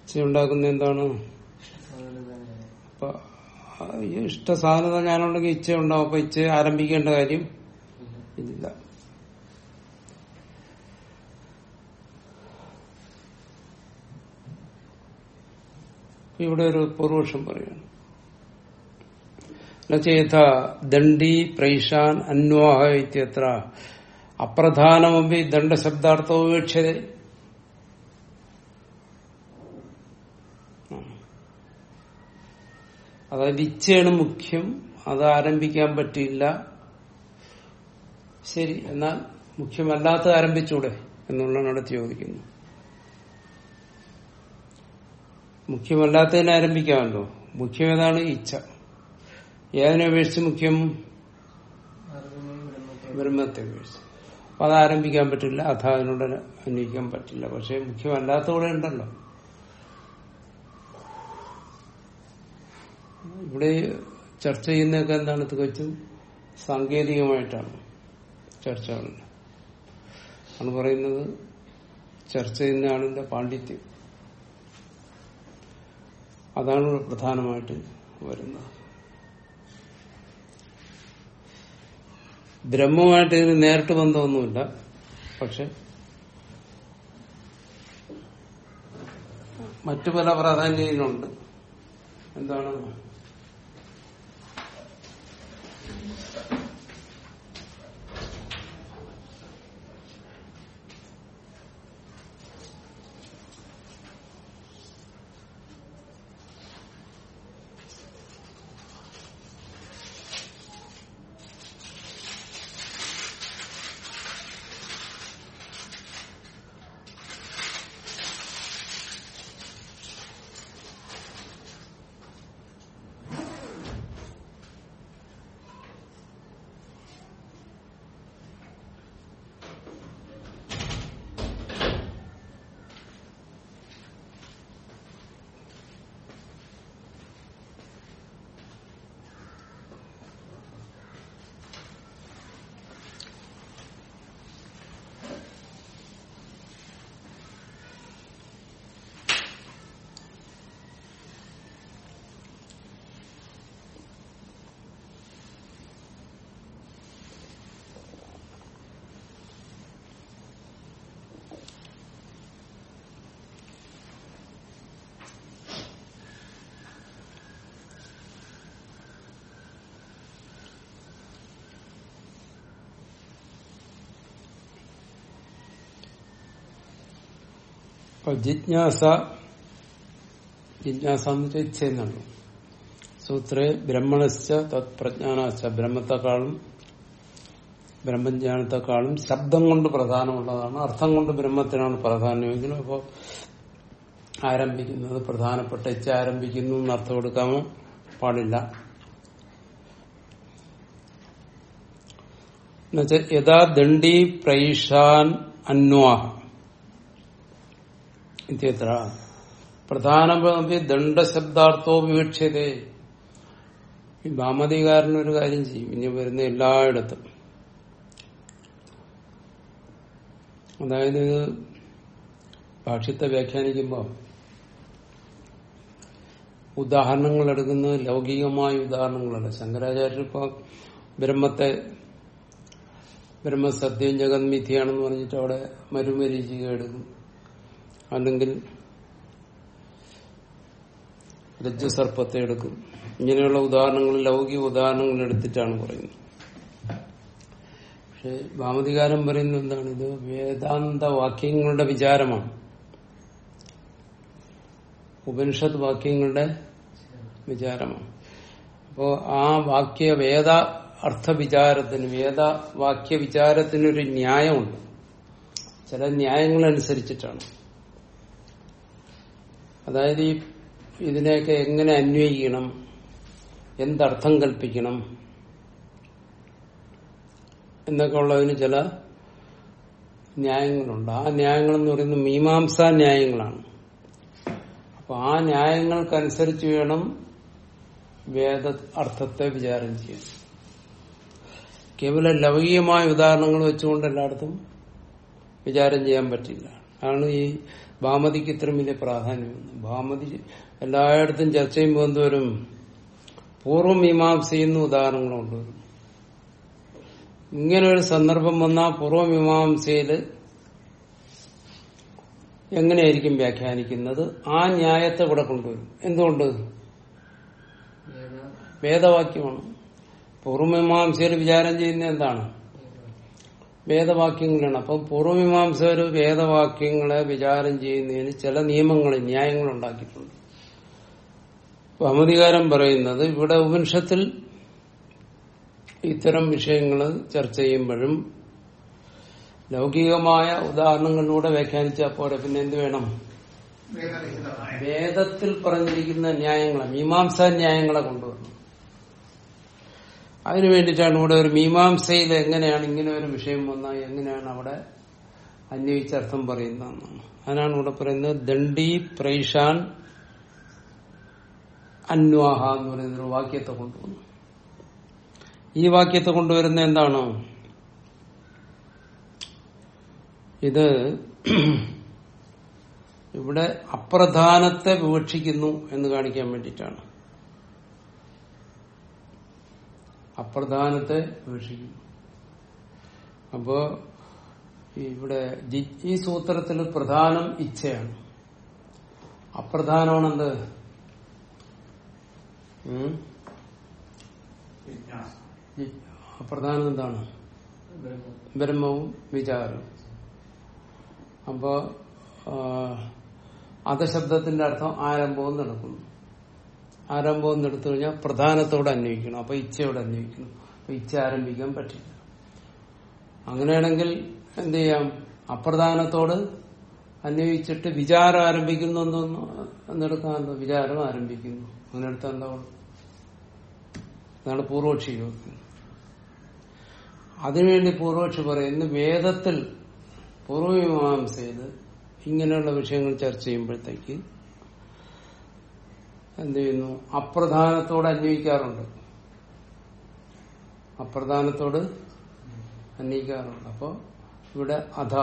ഇച്ഛയുണ്ടാക്കുന്ന എന്താണ്? അപ്പൊ ഇഷ്ടസാധനത ഞാനുണ്ടെങ്കിൽ ഇച്ഛ ഉണ്ടാവും അപ്പൊ ഇച്ഛ ആരംഭിക്കേണ്ട കാര്യം ഇല്ല. ഇവിടെ ഒരു പൂർവക്ഷം പറയാണ് ദണ്ഡി പ്രൈഷാൻ അന്വാഹ ഇത്യത്ര. അപ്രധാനമപി ദണ്ഡശബ്ദാർത്ഥ ഉപേക്ഷത അതായത് ഇച്ഛയാണ് മുഖ്യം അത് ആരംഭിക്കാൻ പറ്റില്ല ശരി എന്നാൽ മുഖ്യമല്ലാത്ത ആരംഭിച്ചൂടെ എന്നുള്ളതാണ് അടുത്ത് ചോദിക്കുന്നത് മുഖ്യമല്ലാത്തതിനെ ആരംഭിക്കാമല്ലോ. മുഖ്യം ഏതാണ് ഇച്ഛ. ഏതിനെ അപേക്ഷിച്ച് മുഖ്യം? ബ്രഹ്മത്തെ അപേക്ഷിച്ച് അപ്പൊ അത് ആരംഭിക്കാൻ പറ്റില്ല. അഥ അതിനോട് അന്വയിക്കാൻ പറ്റില്ല. പക്ഷെ മുഖ്യമല്ലാത്ത കൂടെ ഉണ്ടല്ലോ. ഇവിടെ ചർച്ച ചെയ്യുന്നതൊക്കെ എന്താണ് തികച്ചും സാങ്കേതികമായിട്ടാണ് ചർച്ചകളിൽ ആണ് പറയുന്നത് ചർച്ച ചെയ്യുന്ന ആളിന്റെ പാണ്ഡിത്യം. അതാണ് പ്രധാനമായിട്ട് വരുന്നത്. ബ്രഹ്മമായിട്ട് ഇതിന് നേരിട്ട് ബന്ധമൊന്നുമില്ല. പക്ഷെ മറ്റു പല പ്രാധാന്യങ്ങളുണ്ട് എന്താണ് അപ്പൊ ജിജ്ഞാസ ജിജ്ഞാസ എന്ന് വെച്ചാൽ ഇച്ഛ എന്നാണ് സൂത്രേ ബ്രഹ്മണശ്ച തത് പ്രജ്ഞാനാശ്ച ബ്രഹ്മത്തെക്കാളും ബ്രഹ്മജ്ഞാനത്തെക്കാളും ശബ്ദം കൊണ്ട് പ്രധാനമുള്ളതാണ്. അർത്ഥം കൊണ്ട് ബ്രഹ്മത്തിനാണ് പ്രാധാന്യമെങ്കിലും അപ്പോൾ ആരംഭിക്കുന്നത്. പ്രധാനപ്പെട്ട ഇച്ഛ ആരംഭിക്കുന്നു എന്ന് അർത്ഥം കൊടുക്കാമോ? പാടില്ല. എന്നുവെച്ചാൽ യഥാ ദണ്ഡി പ്രൈഷാൻ അന്വാഹ. ഇത്യത്ര പ്രധാനമപി ദണ്ഡശബ്ദാർത്ഥോ വിവക്ഷത ഈ ഒരു കാര്യം ചെയ്യും. ഇനി വരുന്ന എല്ലായിടത്തും. അതായത് ഭാഷ്യത്തെ വ്യാഖ്യാനിക്കുമ്പോൾ ഉദാഹരണങ്ങൾ എടുക്കുന്നത് ലൗകികമായ ഉദാഹരണങ്ങളല്ല. ശങ്കരാചാര്യർ ഇപ്പോൾ ബ്രഹ്മത്തെ ബ്രഹ്മസത്യം ജഗന്മിഥിയാണെന്ന് പറഞ്ഞിട്ട് അവിടെ മരുമരീചിക എടുക്കും. അല്ലെങ്കിൽ രജ്ജുസർപ്പത്തെ എടുക്കും. ഇങ്ങനെയുള്ള ഉദാഹരണങ്ങൾ ലൗകിക ഉദാഹരണങ്ങൾ എടുത്തിട്ടാണ് പറയുന്നത്. പക്ഷെ ഭാമതികാരം പറയുന്നത് എന്താണ്? ഇത് വേദാന്ത വാക്യങ്ങളുടെ വിചാരമാണ്. ഉപനിഷത്ത് വാക്യങ്ങളുടെ വിചാരമാണ്. അപ്പോ ആ വാക്യ വേദ അർത്ഥ വിചാരത്തിന് വേദ വാക്യ വിചാരത്തിനൊരു ന്യായമുണ്ട്. ചില ന്യായങ്ങൾ അനുസരിച്ചിട്ടാണ് അതായത് ഈ ഇതിനെയൊക്കെ എങ്ങനെ അന്വയിക്കണം എന്തർത്ഥം കൽപ്പിക്കണം? എന്നൊക്കെ ഉള്ളതിന് ചില ന്യായങ്ങളുണ്ട്. ആ ന്യായങ്ങൾ എന്ന് പറയുന്നത് മീമാംസാ ന്യായങ്ങളാണ്. അപ്പൊ ആ ന്യായങ്ങൾക്കനുസരിച്ച് വേണം വേദ അർത്ഥത്തെ വിചാരം ചെയ്യാൻ. കേവല ലൗകികമായ ഉദാഹരണങ്ങൾ വെച്ചുകൊണ്ട് എല്ലായിടത്തും വിചാരം ചെയ്യാൻ പറ്റില്ല. അതാണ് ഈ ഭാമതിക്ക് ഇത്രയും വലിയ പ്രാധാന്യം. ഭാമതി എല്ലായിടത്തും ചർച്ച ചെയ്യുമ്പോൾ എന്തോരും പൂർവമീമാംസയെന്ന് ഉദാഹരണങ്ങൾ കൊണ്ടുവരും ഇങ്ങനെ ഒരു സന്ദർഭം വന്നാൽ പൂർവമീമാംസയിൽ എങ്ങനെയായിരിക്കും വ്യാഖ്യാനിക്കുന്നത്? ആ ന്യായത്തെ ഇവിടെ കൊണ്ടുവരും. എന്തുകൊണ്ട്? വേദ വേദവാക്യമാണ്. പൂർവമീമാംസയിൽ വിചാരം ചെയ്യുന്ന എന്താണ്? വേദവാക്യങ്ങളാണ്. അപ്പം പൂർവമീമാംസകർ വേദവാക്യങ്ങളെ വിചാരം ചെയ്യുന്നതിന് ചില നിയമങ്ങൾ ന്യായങ്ങൾ ഉണ്ടാക്കിയിട്ടുണ്ട്. അമതികാരം പറയുന്നത് ഇവിടെ ഉപനിഷത്തിൽ ഇത്തരം വിഷയങ്ങൾ ചർച്ച ചെയ്യുമ്പോഴും ലൗകികമായ ഉദാഹരണങ്ങളിലൂടെ വ്യാഖ്യാനിച്ചാൽ പോരെ പിന്നെ എന്ത് വേണം? വേദത്തിൽ പറഞ്ഞിരിക്കുന്ന ന്യായങ്ങളെ മീമാംസാ ന്യായങ്ങളെ കൊണ്ടുവരണം. അതിനു വേണ്ടിയിട്ടാണ് ഇവിടെ ഒരു മീമാംസയിൽ എങ്ങനെയാണ് ഇങ്ങനെ ഒരു വിഷയം വന്നാൽ എങ്ങനെയാണ് അവിടെ അന്വേഷിച്ചർത്ഥം പറയുന്നതെന്നാണ് അതിനാണ് ഇവിടെ പറയുന്നത് ദണ്ഡി പ്രൈഷാൻ അന്വാഹ എന്ന് പറയുന്ന ഒരു വാക്യത്തെ കൊണ്ടുവന്നു. ഈ വാക്യത്തെ കൊണ്ടുവരുന്ന എന്താണോ? ഇത് ഇവിടെ അപ്രധാനത്തെ വിവക്ഷിക്കുന്നു എന്ന് കാണിക്കാൻ വേണ്ടിയിട്ടാണ്. അപ്രധാനത്തെ വിവക്ഷിക്കുന്നു അപ്പോ ഇവിടെ ഈ സൂത്രത്തിൽ പ്രധാനം ഇച്ഛയാണ്. അപ്രധാനമാണെന്ത്? അപ്രധാനം എന്താണ്? ബ്രഹ്മം ബ്രഹ്മവും വിചാരവും. അപ്പോ അധശബ്ദത്തിന്റെ അർത്ഥം ആരംഭവും നടക്കുന്നു. ആരംഭവും എടുത്തു കഴിഞ്ഞാൽ പ്രധാനത്തോടെ അന്വയിക്കണം അപ്പൊ ഇച്ഛയോടെ അന്വയിക്കണം അപ്പൊ ഇച്ഛ ആരംഭിക്കാൻ പറ്റില്ല. അങ്ങനെയാണെങ്കിൽ എന്ത് ചെയ്യാം? അപ്രധാനത്തോട് അന്വയിച്ചിട്ട് വിചാരം ആരംഭിക്കുന്നു എന്നൊന്ന് വിചാരം ആരംഭിക്കുന്നു. അങ്ങനെ എടുത്താൽ എന്താ? അതാണ് പൂർവക്ഷി ചോദിക്കുന്നത് അതിനുവേണ്ടി പൂർവക്ഷി പറയുന്നു വേദത്തിൽ പൂർവമീമാംസയിൽ ഇങ്ങനെയുള്ള വിഷയങ്ങൾ ചർച്ച ചെയ്യുമ്പോഴത്തേക്ക് എന്ത് ചെയ്യുന്നു അപ്രധാനത്തോട് അന്വയിക്കാറുണ്ട്. അപ്രധാനത്തോട് അന്വയിക്കാറുണ്ട്. അപ്പോ ഇവിടെ അധ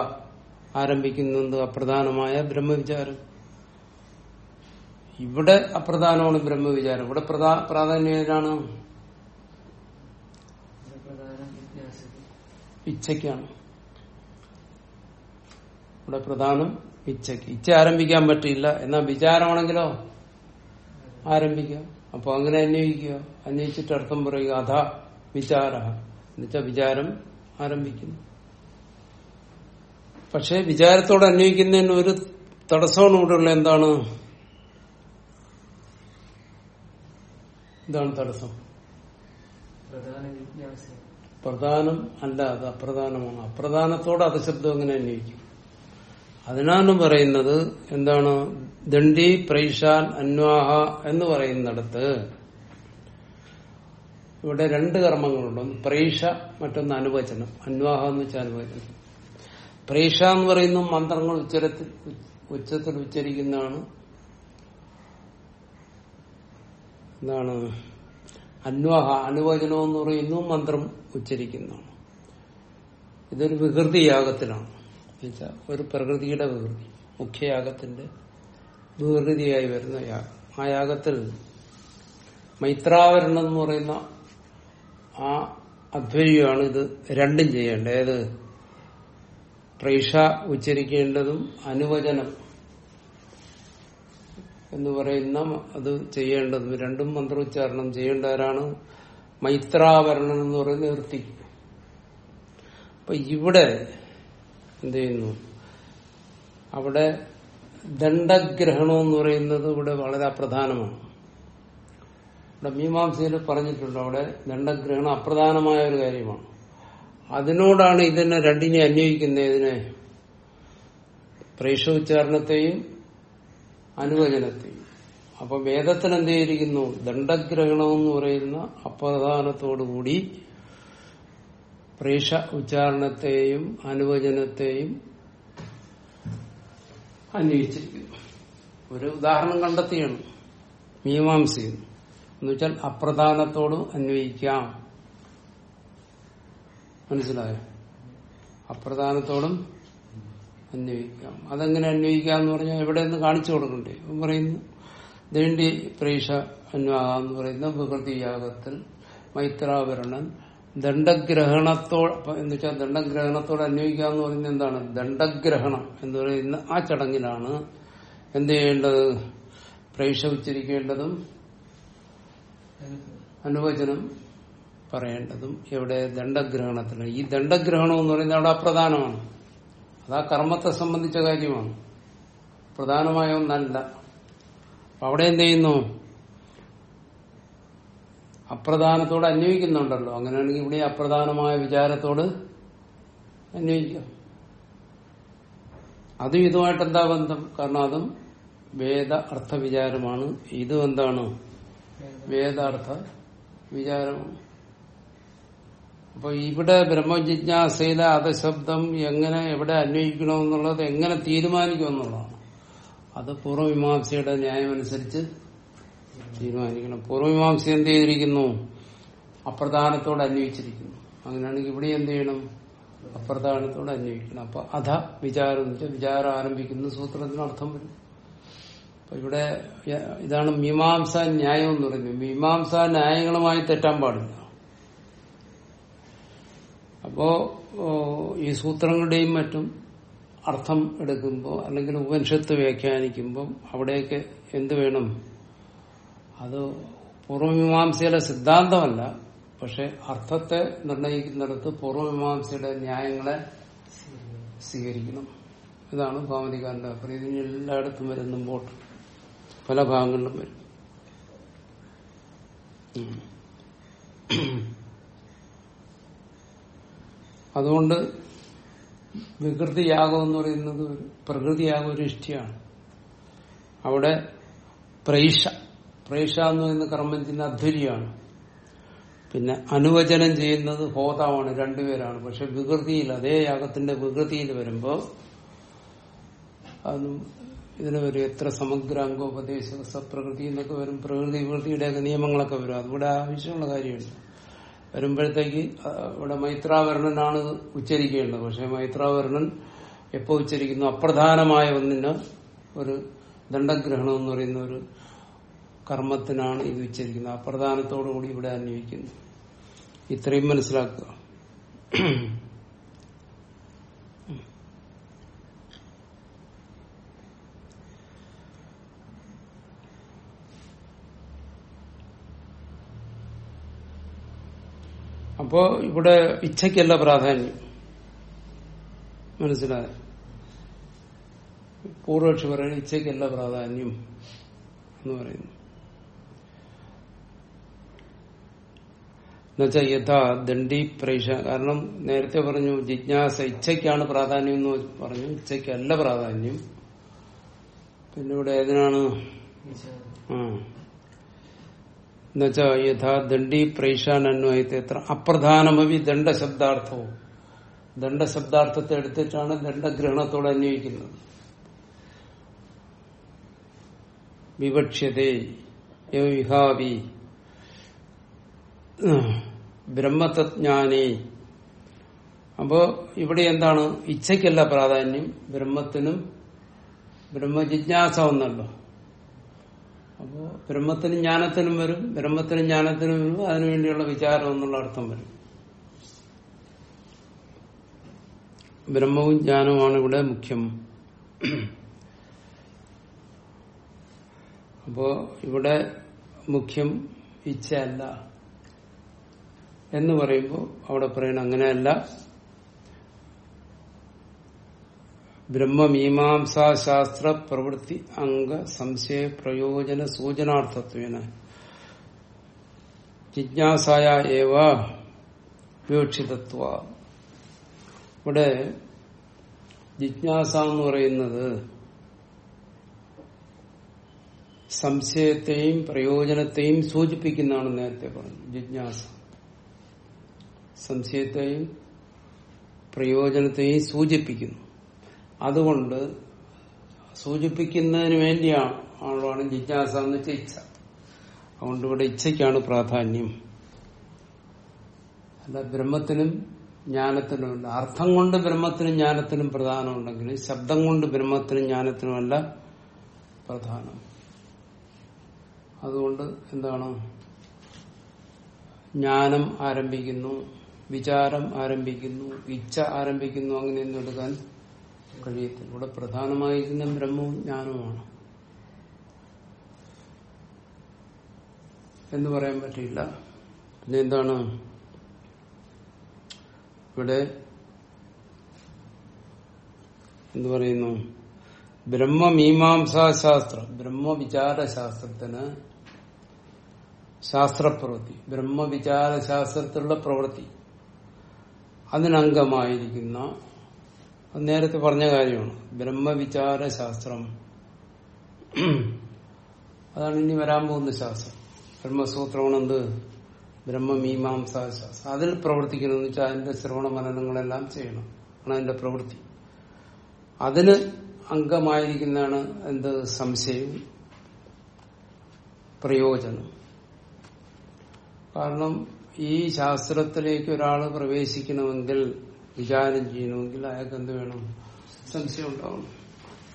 ആരംഭിക്കുന്നത് അപ്രധാനമായ ബ്രഹ്മവിചാരം. ഇവിടെ അപ്രധാനമാണ് ബ്രഹ്മവിചാരം. ഇവിടെ പ്രധാ- പ്രാധാന്യം ഏതാണ്? ഇച്ഛയ്ക്കാണ്. ഇവിടെ പ്രധാനം ഇച്ഛയ്ക്ക്. ഇച്ഛ ആരംഭിക്കാൻ പറ്റില്ല എന്നാ വിചാരമാണെങ്കിലോ? ആരംഭിക്കാം അപ്പോൾ അങ്ങനെ അന്വയിക്കുക. അന്വയിച്ചിട്ട് അർത്ഥം പറയുക അധ വിചാര. എന്നുവെച്ചാൽ വിചാരം ആരംഭിക്കുന്നു. പക്ഷെ വിചാരത്തോട് അന്വയിക്കുന്നതിന് ഒരു തടസ്സമാണ് ഇവിടെ ഉള്ള എന്താണ്? ഇതാണ് തടസ്സം. പ്രധാനം അല്ല അത് അപ്രധാനമാണ്. അപ്രധാനത്തോട് അധശബ്ദം അങ്ങനെ അന്വയിക്കും. അതിനാണ് പറയുന്നത് എന്താണ്? ദണ്ഡി പ്രൈഷാൻ അന്വാഹ എന്ന് പറയുന്നിടത്ത് ഇവിടെ രണ്ട് കർമ്മങ്ങളുണ്ട്. ഒന്ന് പ്രൈഷ മറ്റൊന്ന് അനുവചനം. അന്വാഹ എന്ന് വെച്ചാൽ അനുവചനം. പ്രൈഷ എന്ന് പറയുന്ന മന്ത്രങ്ങൾ ഉച്ചരത്തിൽ ഉച്ചത്തിൽ ഉച്ചരിക്കുന്നതാണ്. എന്താണ്? അന്വാഹ അനുവചനം എന്ന് പറയുന്നു മന്ത്രം ഉച്ചരിക്കുന്നതാണ്. ഇതൊരു വികൃതി യാഗത്തിലാണ് എന്നുവെച്ചാൽ ഒരു പ്രകൃതിയുടെ വികൃതി മുഖ്യയാഗത്തിന്റെ വികൃതിയായി വരുന്ന യാഗം ആ യാഗത്തിൽ മൈത്രാവരണം എന്ന് പറയുന്ന ആ അധ്വരിയാണ് ഇത് രണ്ടും ചെയ്യേണ്ടത്. ഏത്? പ്രൈഷ ഉച്ചരിക്കേണ്ടതും അനുവചനം എന്ന് പറയുന്ന അത് ചെയ്യേണ്ടതും. രണ്ടും മന്ത്രോച്ചാരണം ചെയ്യേണ്ടവരാണ് മൈത്രാവരണം എന്ന് പറയുന്ന നിർത്തി അപ്പൊ ഇവിടെ എന്ത് ചെയ്യുന്നു? അവിടെ ദണ്ഡഗ്രഹണം എന്ന് പറയുന്നത് ഇവിടെ വളരെ അപ്രധാനമാണ്. ഇവിടെ മീമാംസയിൽ പറഞ്ഞിട്ടുണ്ട് അവിടെ ദണ്ഡഗ്രഹണം അപ്രധാനമായ ഒരു കാര്യമാണ്. അതിനോടാണ് ഇതിനെ രണ്ടിനെ അന്വയിക്കുന്നത് ഇതിനെ പ്രേക്ഷോച്ചാരണത്തെയും അനുവചനത്തെയും. അപ്പൊ വേദത്തിന് എന്ത് ചെയ്തിരിക്കുന്നു? ദണ്ഡഗ്രഹണം എന്ന് പറയുന്ന അപ്രധാനത്തോടുകൂടി പ്രേക്ഷ ഉച്ചാരണത്തെയും അനുവചനത്തെയും അന്വയിച്ചിരിക്കുന്നു ഒരു ഉദാഹരണം കണ്ടെത്തിയാണ്. മീമാംസയും എന്നുവെച്ചാൽ അപ്രധാനത്തോട് അന്വയിക്കാം മനസ്സിലായോ? അപ്രധാനത്തോടും അന്വയിക്കാം അതെങ്ങനെ അന്വയിക്കാം എന്ന് പറഞ്ഞാൽ എവിടെ നിന്ന് കാണിച്ചു കൊടുക്കണ്ടേ. പറയുന്നു ദേണ്ടി പ്രേഷ അന്വാഹ എന്ന് പറയുന്ന വികൃതി യാഗത്തിൽ മൈത്രാവരണൻ ദണ്ഡഗ്രഹണത്തോട് എന്ന് വെച്ചാൽ ദണ്ഡഗ്രഹണത്തോട് അന്വയിക്കുക എന്ന് പറയുന്നത് എന്താണ്? ദണ്ഡഗ്രഹണം എന്ന് പറയുന്ന ആ ചടങ്ങിലാണ് എന്ത് ചെയ്യേണ്ടത്? പ്രേക്ഷ ഉച്ചരിക്കേണ്ടതും അനുവചനം പറയേണ്ടതും എവിടെ? ദണ്ഡഗ്രഹണത്തിന്. ഈ ദണ്ഡഗ്രഹണം എന്ന് പറയുന്നത് അവിടെ അപ്രധാനമാണ്. അത് ആ കർമ്മത്തെ സംബന്ധിച്ച കാര്യമാണ്. പ്രധാനമായ ഒന്നല്ല അവിടെ എന്ത് ചെയ്യുന്നു? അപ്രധാനത്തോട് അന്വയിക്കുന്നുണ്ടല്ലോ. അങ്ങനെയാണെങ്കിൽ ഇവിടെ അപ്രധാനമായ വിചാരത്തോട് അന്വയിക്കാം. അതും ഇതുമായിട്ട് എന്താ ബന്ധം? കാരണം അതും വേദ അർത്ഥ വിചാരമാണ്. ഇതും എന്താണ്? വേദാർത്ഥ വിചാരമാണ്. അപ്പൊ ഇവിടെ ബ്രഹ്മജിജ്ഞാസയിലെ അധശബ്ദം എങ്ങനെ എവിടെ അന്വയിക്കണമെന്നുള്ളത് എങ്ങനെ തീരുമാനിക്കുമെന്നുള്ളതാണ്. അത് പൂർവമീമാംസയുടെ ന്യായമനുസരിച്ച് തീരുമാനിക്കണം പൂർവമീമാംസ എന്ത് ചെയ്തിരിക്കുന്നു? അപ്രധാനത്തോട് അന്വയിച്ചിരിക്കുന്നു അങ്ങനെയാണെങ്കിൽ ഇവിടെ എന്ത് ചെയ്യണം? അപ്രധാനത്തോട് അന്വയിക്കണം അപ്പൊ അധ വിചാരം വിചാരം ആരംഭിക്കുന്ന സൂത്രത്തിന് അർത്ഥം വരും. അപ്പൊ ഇവിടെ ഇതാണ് മീമാംസ ന്യായം എന്ന് പറയുന്നത്. മീമാംസ ന്യായങ്ങളുമായി തെറ്റാൻ പാടില്ല. അപ്പോ ഈ സൂത്രങ്ങളുടെയും മറ്റും അർത്ഥം എടുക്കുമ്പോൾ അല്ലെങ്കിൽ ഉപനിഷത്ത് വ്യാഖ്യാനിക്കുമ്പോൾ അവിടെയൊക്കെ എന്ത് വേണം? അത് പൂർവമീമാംസയുടെ സിദ്ധാന്തമല്ല പക്ഷെ അർത്ഥത്തെ നിർണയിക്കുന്നിടത്ത് പൂർവമീമാംസയുടെ ന്യായങ്ങളെ സ്വീകരിക്കണം. ഇതാണ് ഭാവനികാരന്റെ അഭിപ്രായം ഇതിന് എല്ലായിടത്തും വരും മുമ്പോട്ട് പല ഭാഗങ്ങളിലും വരും. അതുകൊണ്ട് വികൃതിയാഗം എന്ന് പറയുന്നത് പ്രകൃതിയാഗം ഒരു ഇഷ്ടിയാണ്. അവിടെ പ്രൈഷ പ്രൈഷ എന്ന് പറയുന്ന ചെയ്യുന്ന അധ്വരിയാണ് പിന്നെ അനുവചനം ചെയ്യുന്നത് ഹോതാവാണ് രണ്ടുപേരാണ്. പക്ഷെ വികൃതിയിൽ അതേ യാഗത്തിന്റെ വികൃതിയിൽ വരുമ്പോ അതും ഇതിന് വരും എത്ര സമഗ്രാംഗോപദേശ സപ്രകൃതി എന്നൊക്കെ വരും പ്രകൃതി വികൃതിയുടെയൊക്കെ നിയമങ്ങളൊക്കെ വരും. അതിവിടെ ആവശ്യമുള്ള കാര്യമുണ്ട്. വരുമ്പോഴത്തേക്ക് ഇവിടെ മൈത്രാവരണനാണ് ഉച്ചരിക്കേണ്ടത്. പക്ഷെ മൈത്രാവരണൻ എപ്പോ ഉച്ചരിക്കുന്നു? അപ്രധാനമായ ഒന്നിന് ഒരു ദണ്ഡഗ്രഹണം എന്ന് പറയുന്ന ഒരു കർമ്മത്തിനാണ് ഇത് ഉച്ചരിക്കുന്നത് അപ്രധാനത്തോടുകൂടി ഇവിടെ അന്വയിക്കുന്നു ഇത്രയും മനസ്സിലാക്കുക. അപ്പോ ഇവിടെ ഇച്ഛയ്ക്കല്ല പ്രാധാന്യം. മനസ്സിലായ? പൂർവക്ഷി പറയുന്നത് ഇച്ഛയ്ക്കല്ല പ്രാധാന്യം എന്ന് പറയുന്നു. എന്നുവെച്ചാൽ യഥാ ദണ്ഡി പ്രേക്ഷ കാരണം നേരത്തെ പറഞ്ഞു ജിജ്ഞാസ ഇച്ഛയ്ക്കാണ് പ്രാധാന്യം എന്ന് പറഞ്ഞു. ഇച്ഛയ്ക്കല്ല പ്രാധാന്യം. പിന്നെ ഇവിടെ ഏതിനാണ്? എന്നുവെച്ചാ യഥാ ദണ്ഡി പ്രേഷാൻ അന്വയത്തെ എത്ര അപ്രധാനമവി ദണ്ഡശബ്ദാർത്ഥവും. ദണ്ഡശബ്ദാർത്ഥത്തെ എടുത്തിട്ടാണ് ദണ്ഡഗ്രഹണത്തോട് അന്വയിക്കുന്നത്. വിവക്ഷ്യതേ വിഹാവി ബ്രഹ്മതജ്ഞാനേ. അപ്പോ ഇവിടെ എന്താണ്? ഇച്ഛയ്ക്കല്ല പ്രാധാന്യം. ബ്രഹ്മത്തിനും ബ്രഹ്മജിജ്ഞാസ ഒന്നല്ലോ അപ്പോ ബ്രഹ്മത്തിനും ജ്ഞാനത്തിനും വരും. ബ്രഹ്മത്തിനും ജ്ഞാനത്തിനും വരും. അതിനുവേണ്ടിയുള്ള വിചാരം എന്നുള്ള അർത്ഥം വരും. ബ്രഹ്മവും ജ്ഞാനവുമാണ് ഇവിടെ മുഖ്യം. അപ്പോ ഇവിടെ മുഖ്യം ഇച്ഛയല്ല. എന്ന് പറയുമ്പോൾ അവിടെ പറയണം അങ്ങനെയല്ല. ബ്രഹ്മമീമാംസാശാസ്ത്ര പ്രവൃത്തി അംഗ സംശയ പ്രയോജന സൂചനാർത്ഥത്വേന. ജിജ്ഞാസായ ഏവ വിവക്ഷിതത്വ. ഇവിടെ ജിജ്ഞാസ എന്ന് പറയുന്നത് സംശയത്തെയും പ്രയോജനത്തെയും സൂചിപ്പിക്കുന്നതാണ് നേരത്തെ പറഞ്ഞു ജിജ്ഞാസ. സംശയത്തെയും പ്രയോജനത്തെയും സൂചിപ്പിക്കുന്നു. അതുകൊണ്ട് സൂചിപ്പിക്കുന്നതിന് വേണ്ടിയാണ് ആളാണ് ജിജ്ഞാസ എന്ന് വെച്ചാൽ ഇച്ഛ. അതുകൊണ്ട് ഇവിടെ ഇച്ഛയ്ക്കാണ് പ്രാധാന്യം. അല്ല ബ്രഹ്മത്തിനും ജ്ഞാനത്തിനും അർത്ഥം കൊണ്ട് ബ്രഹ്മത്തിനും ജ്ഞാനത്തിനും പ്രധാനമുണ്ടെങ്കിൽ ശബ്ദം കൊണ്ട് ബ്രഹ്മത്തിനും ജ്ഞാനത്തിനുമല്ല പ്രധാനം. അതുകൊണ്ട് എന്താണ്? ജ്ഞാനം ആരംഭിക്കുന്നു. വിചാരം ആരംഭിക്കുന്നു ഇച്ഛ ആരംഭിക്കുന്നു അങ്ങനെയൊന്നും എടുക്കാൻ കഴിയത്തില്ല. ഇവിടെ പ്രധാനമായിരിക്കുന്ന ബ്രഹ്മവും ജ്ഞാനവുമാണ്. എന്ന് പറയാൻ പറ്റില്ല പിന്നെ എന്താണ്? ഇവിടെ എന്ത് പറയുന്നു? ബ്രഹ്മമീമാംസാശാസ്ത്രം ബ്രഹ്മവിചാരശാസ്ത്രത്തിന് ശാസ്ത്രപ്രവൃത്തി ബ്രഹ്മവിചാരശാസ്ത്രത്തിലുള്ള പ്രവൃത്തി. അതിനംഗമായിരിക്കുന്ന അത് നേരത്തെ പറഞ്ഞ കാര്യമാണ്. ബ്രഹ്മവിചാരശാസ്ത്രം. അതാണ് ഇനി വരാൻ പോകുന്ന ശാസ്ത്രം. ബ്രഹ്മസൂത്രമാണ് എന്ത് ബ്രഹ്മമീമാംസാശാസ്ത്രം. അതിൽ പ്രവർത്തിക്കണമെന്ന് വെച്ചാൽ അതിന്റെ ശ്രവണ മനനങ്ങളെല്ലാം ചെയ്യണം. ആണ് അതിന്റെ പ്രവൃത്തി. അതിന് അംഗമായിരിക്കുന്നതാണ് എന്ത്? സംശയം. പ്രയോജനം. കാരണം ഈ ശാസ്ത്രത്തിലേക്ക് ഒരാൾ പ്രവേശിക്കണമെങ്കിൽ വിചാരം ചെയ്യണമെങ്കിൽ അയാൾക്ക് എന്ത് വേണം? സംശയം ഉണ്ടാവണം.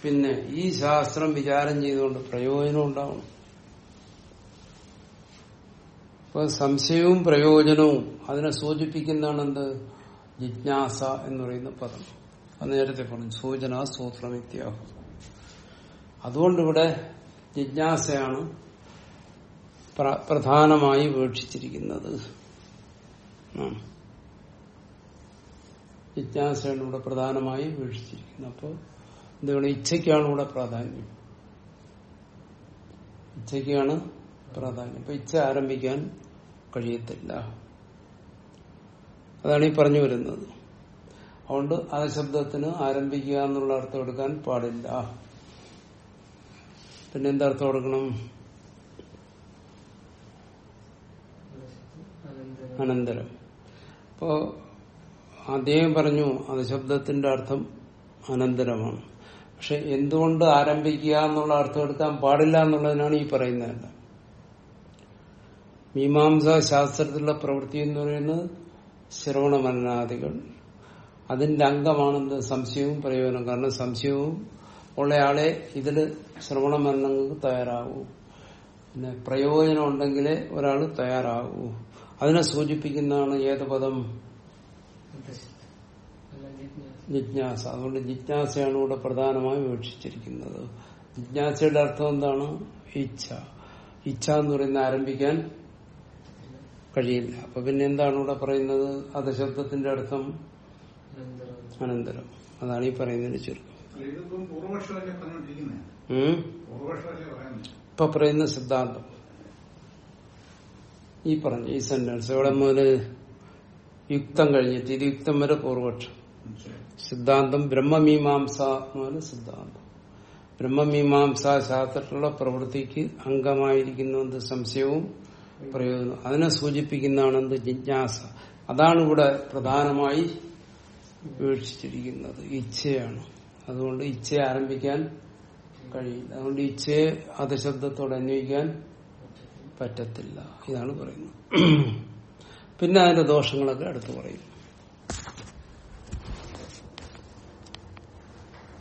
പിന്നെ ഈ ശാസ്ത്രം വിചാരം ചെയ്തുകൊണ്ട് പ്രയോജനം ഉണ്ടാവണം. അപ്പൊ സംശയവും പ്രയോജനവും അതിനെ സൂചിപ്പിക്കുന്നതാണ് എന്ത് ജിജ്ഞാസ എന്ന് പറയുന്ന പദം. അത് നേരത്തെ പറഞ്ഞു. സൂചന സൂത്രമിത്യാഹം അതുകൊണ്ട് ഇവിടെ ജിജ്ഞാസയാണ് പ്രധാനമായി വീക്ഷിച്ചിരിക്കുന്നത്. ജിജ്ഞാസയാണ് ഇവിടെ പ്രധാനമായും വീക്ഷിച്ചിരിക്കുന്നത് അപ്പോൾ എന്താണ് ഇച്ഛയ്ക്കാണ് ഇവിടെ പ്രാധാന്യം. ഇച്ഛയ്ക്കാണ് പ്രാധാന്യം. അപ്പൊ ഇച്ഛ ആരംഭിക്കാൻ കഴിയത്തില്ല. അതാണ് ഈ പറഞ്ഞു വരുന്നത്. അതുകൊണ്ട് ആ ശബ്ദത്തിന് ആരംഭിക്കുക എന്നുള്ള അർത്ഥം എടുക്കാൻ പാടില്ല. പിന്നെ എന്തർത്ഥം കൊടുക്കണം? അനന്തരം. അപ്പോ അദ്ദേഹം പറഞ്ഞു അത് ശബ്ദത്തിന്റെ അർത്ഥം അനന്തരമാണ്. പക്ഷെ എന്തുകൊണ്ട് ആരംഭിക്കുക എന്നുള്ള അർത്ഥം എടുക്കാൻ പാടില്ല എന്നുള്ളതിനാണ് ഈ പറയുന്നതല്ല മീമാംസ ശാസ്ത്രത്തിലുള്ള പ്രവൃത്തി എന്ന് പറയുന്നത് ശ്രവണ മനനാദികൾ അതിന്റെ അംഗമാണെന്ന് സംശയവും പ്രയോജനം. കാരണം സംശയവും ഉള്ളയാളെ ഇതിൽ ശ്രവണ മരണങ്ങൾക്ക് തയ്യാറാവൂ. പിന്നെ പ്രയോജനം ഉണ്ടെങ്കിലേ ഒരാൾ തയ്യാറാകൂ അതിനെ സൂചിപ്പിക്കുന്നതാണ് ഏത് പദം? ജിജ്ഞാസ. അതുകൊണ്ട് ജിജ്ഞാസയാണ് ഇവിടെ പ്രധാനമായി വിവക്ഷിച്ചിരിക്കുന്നത്. ജിജ്ഞാസയുടെ അർത്ഥം എന്താണ്? ഇച്ഛ. ഇച്ഛ എന്ന് പറയുന്ന ആരംഭിക്കാൻ കഴിയില്ല. അപ്പൊ പിന്നെ എന്താണ് ഇവിടെ പറയുന്നത്? അത് ശബ്ദത്തിന്റെ അർത്ഥം അനന്തരം. അതാണ് ഈ പറയുന്നതിന് ചുരുക്കം. ഇപ്പൊ പറയുന്ന സിദ്ധാന്തം. ഈ പറഞ്ഞു ഈ സെന്റൻസ് ഇവിടെ മുതൽ യുക്തം കഴിഞ്ഞിട്ട് ഇത് യുക്തം വരെ പൂർവക്ഷം. സിദ്ധാന്തം ബ്രഹ്മമീമാംസ എന്ന് സിദ്ധാന്തം. ബ്രഹ്മമീമാംസ ശാസ്ത്രത്തിലുള്ള പ്രവൃത്തിക്ക് അംഗമായിരിക്കുന്ന എന്ത് സംശയവും പ്രയോജനം അതിനെ സൂചിപ്പിക്കുന്നതാണ് എന്ത്? ജിജ്ഞാസ. അതാണ് ഇവിടെ പ്രധാനമായി വീക്ഷിച്ചിരിക്കുന്നത് ഇച്ഛയാണ്. അതുകൊണ്ട് ഇച്ഛയെ ആരംഭിക്കാൻ കഴിയില്ല. അതുകൊണ്ട് ഇച്ഛയെ അധശബ്ദത്തോടെ അന്വയിക്കാൻ പറ്റത്തില്ല. ഇതാണ് പറയുന്നത്. പിന്നെ അതിന്റെ ദോഷങ്ങളൊക്കെ അടുത്ത് പറയും